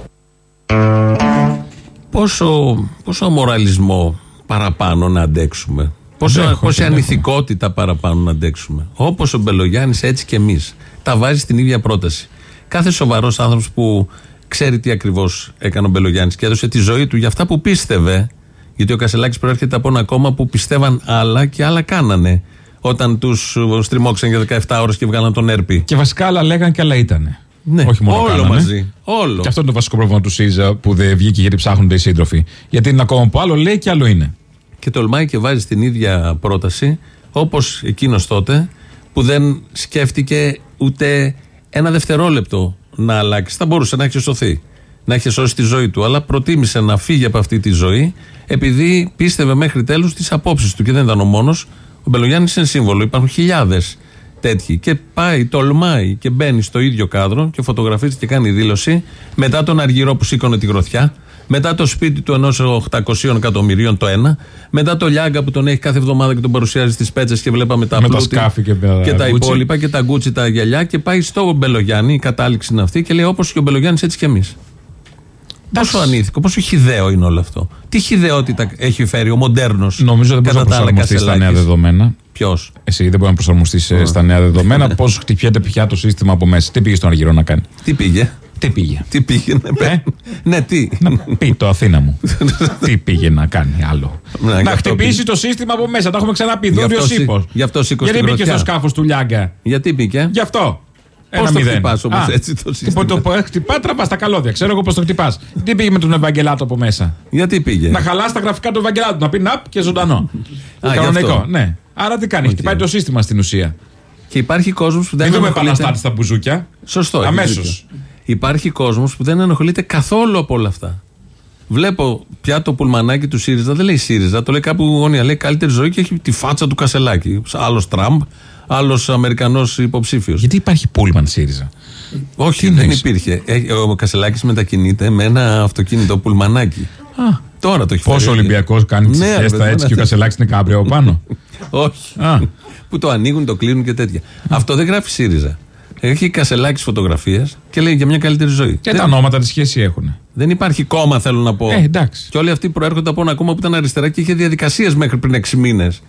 Πόσο, πόσο αμοραλισμό παραπάνω να αντέξουμε; Πόσο, Αντέχω, πόση αντέχω. ανηθικότητα παραπάνω να αντέξουμε. Όπως ο Μπελογιάννης, έτσι και εμείς. Τα βάζει στην ίδια πρόταση. Κάθε σοβαρός άνθρωπος που ξέρει τι ακριβώς έκανε ο Μπελογιάννης και έδωσε τη ζωή του για αυτά που πίστευε. Γιατί ο Κασελάκης προέρχεται από ένα κόμμα που πιστεύαν άλλα και άλλα κάνανε. Όταν τους στριμώξαν για 17 ώρες και βγάλαν τον Έρπη. Και βασικά άλλα λέγαν και άλλα ήταν. Ναι, Όχι μόνο όλο κάνανε. μαζί. Όλο. Και αυτό είναι το βασικό πρόβλημα του ΣΥΡΙΖΑ που δεν βγήκε γιατί ψάχνονται οι σύντροφοι. Γιατί είναι ένα κόμμα που άλλο λέει και άλλο είναι. Και τολμάει και βάζει την ίδια πρόταση όπως εκείνος τότε που δεν σκέφτηκε ούτε ένα δευτερόλεπτο να αλλάξει. Θα μπορούσε να έχει σωθεί, να έχει σώσει τη ζωή του, αλλά προτίμησε να φύγει από αυτή τη ζωή επειδή πίστευε μέχρι τέλους τις απόψεις του και δεν ήταν ο μόνος. Ο Μπελογιάννης είναι σύμβολο, υπάρχουν χιλιάδες τέτοιοι και πάει, τολμάει και μπαίνει στο ίδιο κάδρο και φωτογραφίζει και κάνει δήλωση μετά τον Αργυρό που σήκωνε τη γροθιά μετά το σπίτι του ενός 800 εκατομμυρίων το ένα. Μετά το Λιάγκα που τον έχει κάθε εβδομάδα και τον παρουσιάζει στις πέτσες και βλέπαμε τα Με τα πλούτη σκάφη και τα τα γκούτσι. υπόλοιπα και τα γκούτσι τα γυαλιά και πάει στο Μπελογιάννη. Η κατάληξη είναι αυτή και λέει όπως και ο Μπελογιάννης έτσι και εμείς. Πόσο ανήθικο, πόσο χιδαίο είναι όλο αυτό. Τι χιδεότητα έχει φέρει ο μοντέρνος. Νομίζω δεν μπορεί να προσαρμοστεί στα νέα δεδομένα. Ποιος; Εσύ δεν μπορεί να προσαρμοστείς σε- στα νέα δεδομένα. Πώς χτυπιέται πια το σύστημα από μέσα. Τι πήγε στον Αργυρό να κάνει; Τι πήγε; Τι πήγε; Τι πήγε να πει; Ναι, τι; Να πει το Αθήνα μου. τι πήγε να κάνει άλλο; Ναι, γι' να αυτό χτυπήσει πήγε. το σύστημα από μέσα. Τα έχουμε ξαναπεί. Γι' Δούριο αυτό σύ- ύπο. γι' αυτό σήκωσε Γιατί την μπήκε στο γροθιά. σκάφος του Λιάγκα; Γιατί πήγε. Γι' αυτό. Πώς Ένα το μηδέν. χτυπάς όμως Α, έτσι το τι- σύστημα; Το πω, χτυπά, τραβάς τα καλώδια. Ξέρω εγώ πώς το χτυπάς. Τι πήγε με τον Ευαγγελάτο από μέσα; Γιατί πήγε; Να χαλάσει τα γραφικά του Ευαγγελάτου. Να πει ναπ και ζωντανό. γι' Κανονικό. αυτό. Ναι. Άρα τι κάνει. Χτυπάει το σύστημα στην ουσία. Και υπάρχει κόσμος που δεν Μην δούμε ενοχλείται- επαναστάτη στα μπουζούκια. Σωστό. έχεις Αμέσως. δίκιο. Υπάρχει κόσμος που δεν ενοχλείται καθόλου από όλα αυτά. Βλέπω πια το πουλμανάκι του ΣΥΡΙΖΑ, δεν λέει ΣΥΡΙΖΑ, το λέει κάπου γωνία. Λέει καλύτερη ζωή και έχει τη φάτσα του Κασελάκη. Άλλος Τραμπ, άλλος Αμερικανός υποψήφιος. Γιατί υπάρχει πούλμαν ΣΥΡΙΖΑ; Όχι, Τι δεν εννοείς; υπήρχε. Ε, Ο Κασελάκης μετακινείται με ένα αυτοκίνητο πουλμανάκι. Α, Τώρα το έχει Πόσο φέρει. Ολυμπιακός κάνει Ναι, ψυχέστα ρε, έτσι ναι, και ο ναι. Κασελάκης είναι κάμπριο από πάνω; Όχι. Που το ανοίγουν, το κλείνουν και τέτοια. Αυτό δεν γράφει ΣΥΡΙΖΑ. Έχει κασελάκι φωτογραφίε και λέει για μια καλύτερη ζωή. Και δεν, τα ονόματα της σχέσης έχουν. δεν υπάρχει κόμμα, θέλω να πω. Ε, εντάξει. Και όλοι αυτοί προέρχονται από ένα κόμμα που ήταν αριστερά και είχε διαδικασίες μέχρι πριν 6 μήνες.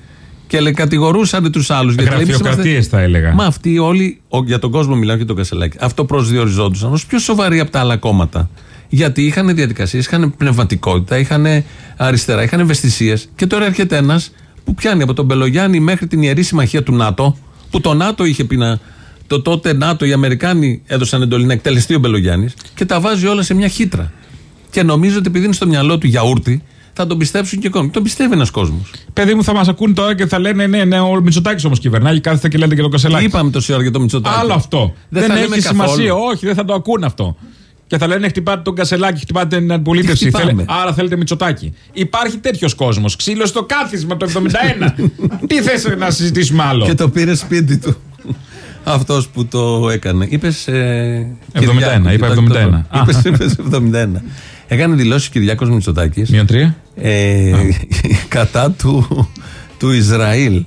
Και λέει, κατηγορούσαν τους άλλους. Γραφειοκρατίες θα έλεγα. Μα αυτοί όλοι, ο- για τον κόσμο μιλάω και τον Κασελάκη, αυτό προσδιοριζόντουσαν ως πιο σοβαροί από τα άλλα κόμματα. Γιατί είχαν διαδικασίες, είχαν πνευματικότητα, είχαν αριστερά, είχαν ευαισθησίες. Και τώρα έρχεται ένας που πιάνει από τον Μπελογιάννη μέχρι την ιερή συμμαχία του ΝΑΤΟ, που το ΝΑΤΟ είχε πει να. Το τότε ΝΑΤΟ, οι Αμερικάνοι έδωσαν εντολή να εκτελεστεί ο Μπελογιάννης και τα βάζει όλα σε μια χύτρα. Και νομίζω ότι επειδή είναι στο μυαλό του γιαούρτι, θα τον πιστέψουν και ακόμη. Τον πιστεύει ένας κόσμος. Παιδί μου θα μας ακούν τώρα και θα λένε ναι, ναι, ο Μητσοτάκης όμως κυβερνάει. Κάθεστε και λέτε και τον Κασελάκη. Είπαμε τόση ώρα για το Μητσοτάκη. Άλλο αυτό. Δεν Δεν, θα λέμε έχει σημασία. καθόλου. Όχι, δεν θα το ακούν αυτό. Και θα λένε χτυπάτε τον Κασελάκη, χτυπάτε την αντιπολίτευση. Τι χτυπάμε; Θέλε- Άρα θέλετε Μητσοτάκη. Υπάρχει τέτοιος κόσμος. Ξύλο στο κάθισμα το 71. Τι θες να συζητήσουμε άλλο; Και το πήρε σπίτι του. Αυτός που το έκανε. Είπες. Ε, 71, είπα 71. Α. Είπες 71. Έκανε δηλώσεις ο Κυριάκος Μητσοτάκης. Μείον τρία. Ε, κατά του, του Ισραήλ.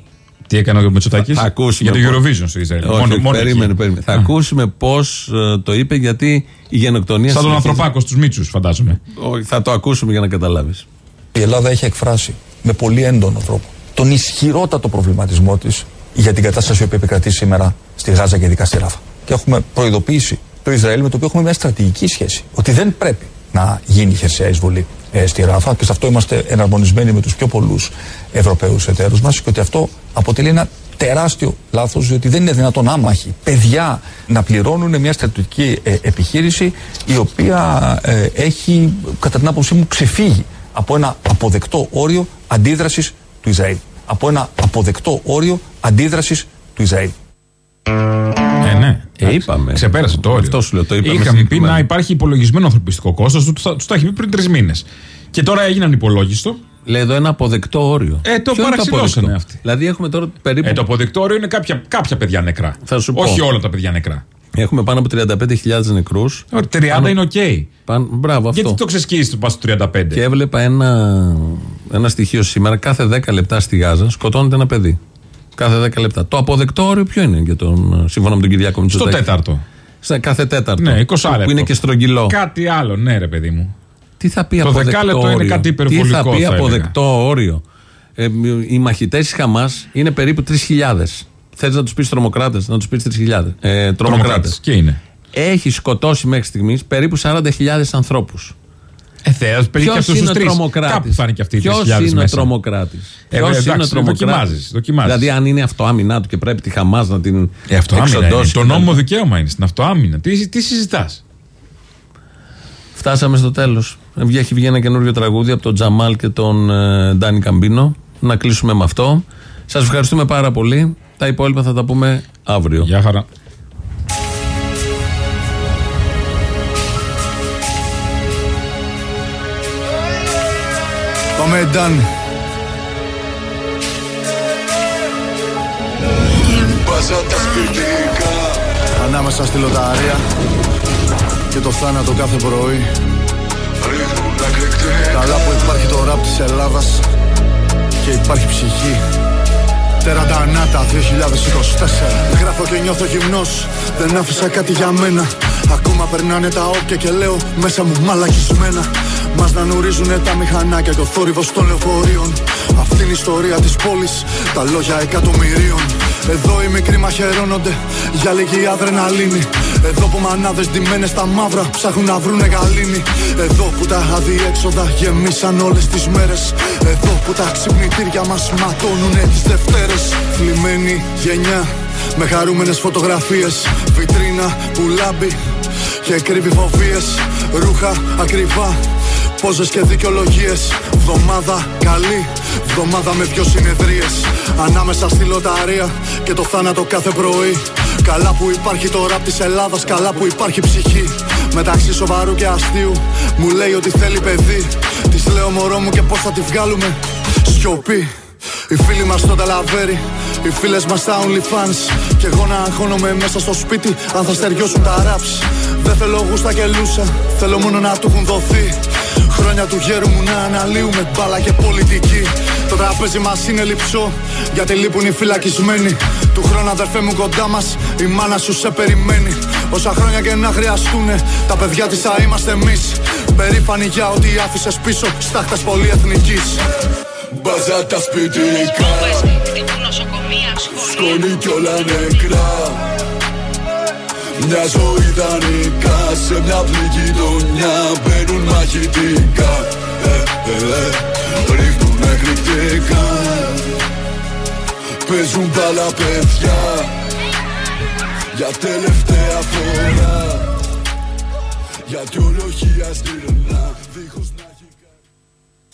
Τι έκανε ο Μητσοτάκης; Θα ακούσουμε Για το πώς- Eurovision στο Ισραήλ. Όχι, Μόνο- μόνο περίμενε, εκεί. περίμενε. Θα Α. ακούσουμε πώς το είπε, γιατί η γενοκτονία. Σαν τον συνεχίζει. ανθρωπάκος στου Μίτσους, φαντάζομαι. Όχι, θα το ακούσουμε για να καταλάβεις. Η Ελλάδα έχει εκφράσει με πολύ έντονο τρόπο τον ισχυρότατο προβληματισμό της για την κατάσταση που επικρατεί σήμερα στη Γάζα και ειδικά στη Ράφα. Και έχουμε προειδοποιήσει το Ισραήλ με το οποίο έχουμε μια στρατηγική σχέση. Ότι δεν πρέπει να γίνει χερσαία εισβολή ε, στη Ράφα και σε αυτό είμαστε εναρμονισμένοι με τους πιο πολλούς Ευρωπαίους εταίρους μας και ότι αυτό αποτελεί ένα τεράστιο λάθος, διότι δεν είναι δυνατόν άμαχοι παιδιά να πληρώνουν μια στρατιωτική ε, επιχείρηση η οποία ε, έχει, κατά την άποψή μου, ξεφύγει από ένα αποδεκτό όριο αντίδρασης του Ισραήλ. Από ένα αποδεκτό όριο αντίδρασης του Ισραήλ. Ε, ναι. Ε, είπαμε. Ξεπέρασε το όριο. Αυτό σου λέω, το είπαμε Είχαμε πει συγκεκριμένα. να υπάρχει υπολογισμένο ανθρωπιστικό κόστος. Του του τα έχει πει πριν τρεις μήνες. Και τώρα έγιναν υπολόγιστο. Λέει εδώ ένα αποδεκτό όριο. Ε, το Ποιο είναι παραξηλώσανε αποδεκτό; αυτοί. Δηλαδή έχουμε τώρα περίπου. Ε, το αποδεκτό όριο είναι κάποια, κάποια παιδιά νεκρά. Θα σου Όχι πω. όλα τα παιδιά νεκρά. Έχουμε πάνω από 35.000 νεκρούς. 30 είναι οκ. Μπράβο, αυτό. Γιατί το ξεσκίζει το πας στο 35. Και έβλεπα ένα, ένα στοιχείο σήμερα. Κάθε 10 λεπτά στη Γάζα σκοτώνεται ένα παιδί. Κάθε 10 λεπτά. Το αποδεκτό όριο ποιο είναι για τον, σύμφωνα με τον Κυριάκο Στο Μητσοτάκη; τέταρτο. Σε κάθε τέταρτο. Ναι, 20 Που λεπτό. είναι και στρογγυλό. Κάτι άλλο, ναι, ρε παιδί μου. Τι θα πει Το αποδεκτό δεκάλεπτο όριο; είναι κάτι υπερβολικό, Τι θα πει θα έλεγα. αποδεκτό όριο; Ε, οι μαχητές της Χαμάς είναι περίπου 3.000. Θε να τους πεις τρομοκράτες, να τους πεις 3.000. Ε, τρομοκράτες. Τρομοκράτες. Και είναι; Έχει σκοτώσει μέχρι στιγμής περίπου 40.000 ανθρώπους. Ε, Θεός, παιδί και Ποιος αυτούς είναι τους ο τρεις. τρομοκράτης; Κάπου θα είναι και αυτοί οι Ποιο 3.000 είναι ο μέσα. τρομοκράτης; Ε, Ποιος εντάξει, είναι ο τρομοκράτης; δοκιμάζεις, δοκιμάζεις. Δηλαδή, αν είναι αυτοάμυνά του και πρέπει τη Χαμάς να την Ε, αυτοάμυνα είναι. εξοντώσει. Το και να- νόμο δικαίωμα είναι στην αυτοάμυνα. Τι, τι συζητάς; Φτάσαμε στο τέλος. Έχει βγει ένα καινούριο τραγούδι από τον Τζαμάλ και τον ε, Ντάνι Καμπίνο. Να κλείσουμε με αυτό. Σας ευχαριστούμε πάρα πολύ. Τα υπόλοιπα θα τα πούμε αύριο. Γεια χαρά. Πάμε Νταν. Μπάζα τα σπιτικά Ανάμεσα στη λοταρία Και το θάνατο κάθε πρωί Καλά που υπάρχει το ραπ της Ελλάδας Και υπάρχει ψυχή Τεραντανάτα 2024 Γράφω και νιώθω γυμνός Δεν άφησα κάτι για μένα. Ακόμα περνάνε τα όκια και λέω Μέσα μου μαλακισμένα. Μας να νουρίζουνε τα μηχανάκια Και ο θόρυβος των λεωφορείων. Αυτή είναι η ιστορία της πόλης Τα λόγια εκατομμυρίων Εδώ οι μικροί μαχαιρώνονται Για λίγη αδρεναλίνη. Εδώ που μανάδες ντυμένες στα μαύρα Ψάχνουν να βρουνε γαλήνη. Εδώ που τα αδιέξοδα γεμίσαν όλες τις μέρες. Εδώ που τα ξυπνητήρια μας ματώνουνε τις Δευτέρες. Θλιμμένη γενιά με χαρούμενες φωτογραφίες. Βιτρίνα που λάμπει και κρύβει φοβίες. Ρούχα ακριβά Πόζες και δικαιολογίες Βδομάδα καλή Βδομάδα με δυο συνεδρίες. Ανάμεσα στη λοταρία Και το θάνατο κάθε πρωί. Καλά που υπάρχει το ραπ της Ελλάδας Καλά που υπάρχει ψυχή. Μεταξύ σοβαρού και αστείου Μου λέει ότι θέλει παιδί. Της λέω μωρό μου και πώς θα τη βγάλουμε; Σιωπή. Οι φίλοι μας στο ταλαβέρι, οι φίλες μας στα OnlyFans. Κι εγώ να αγχώνομαι μέσα στο σπίτι αν θα στεριώσουν τα raps. Δεν θέλω γούστα και λούσα, θέλω μόνο να του έχουν δοθεί Χρόνια χρόνια του γέρου μου να αναλύουμε μπάλα και πολιτική. Το τραπέζι μας είναι λυψό, γιατί λείπουν οι φυλακισμένοι. Του χρόνου αδερφέ μου κοντά μας, η μάνα σου σε περιμένει. Όσα χρόνια και να χρειαστούν, τα παιδιά της θα είμαστε εμείς. Περήφανοι για ό,τι άφησες πίσω, στάχτα πολυεθνικής. Μπάζα τα σπιτικά Σκόνη κι όλα νεκρά Μια ζωή δανεικά Σε μια πληγή γειτονιά. Μπαίνουν μαχητικά ε, ε, ε, Ρίχνουνε κρυπτικά Παίζουν μπάλα παιδιά. Για τελευταία φορά. Γιατί ολογία στυρνά Δίχως να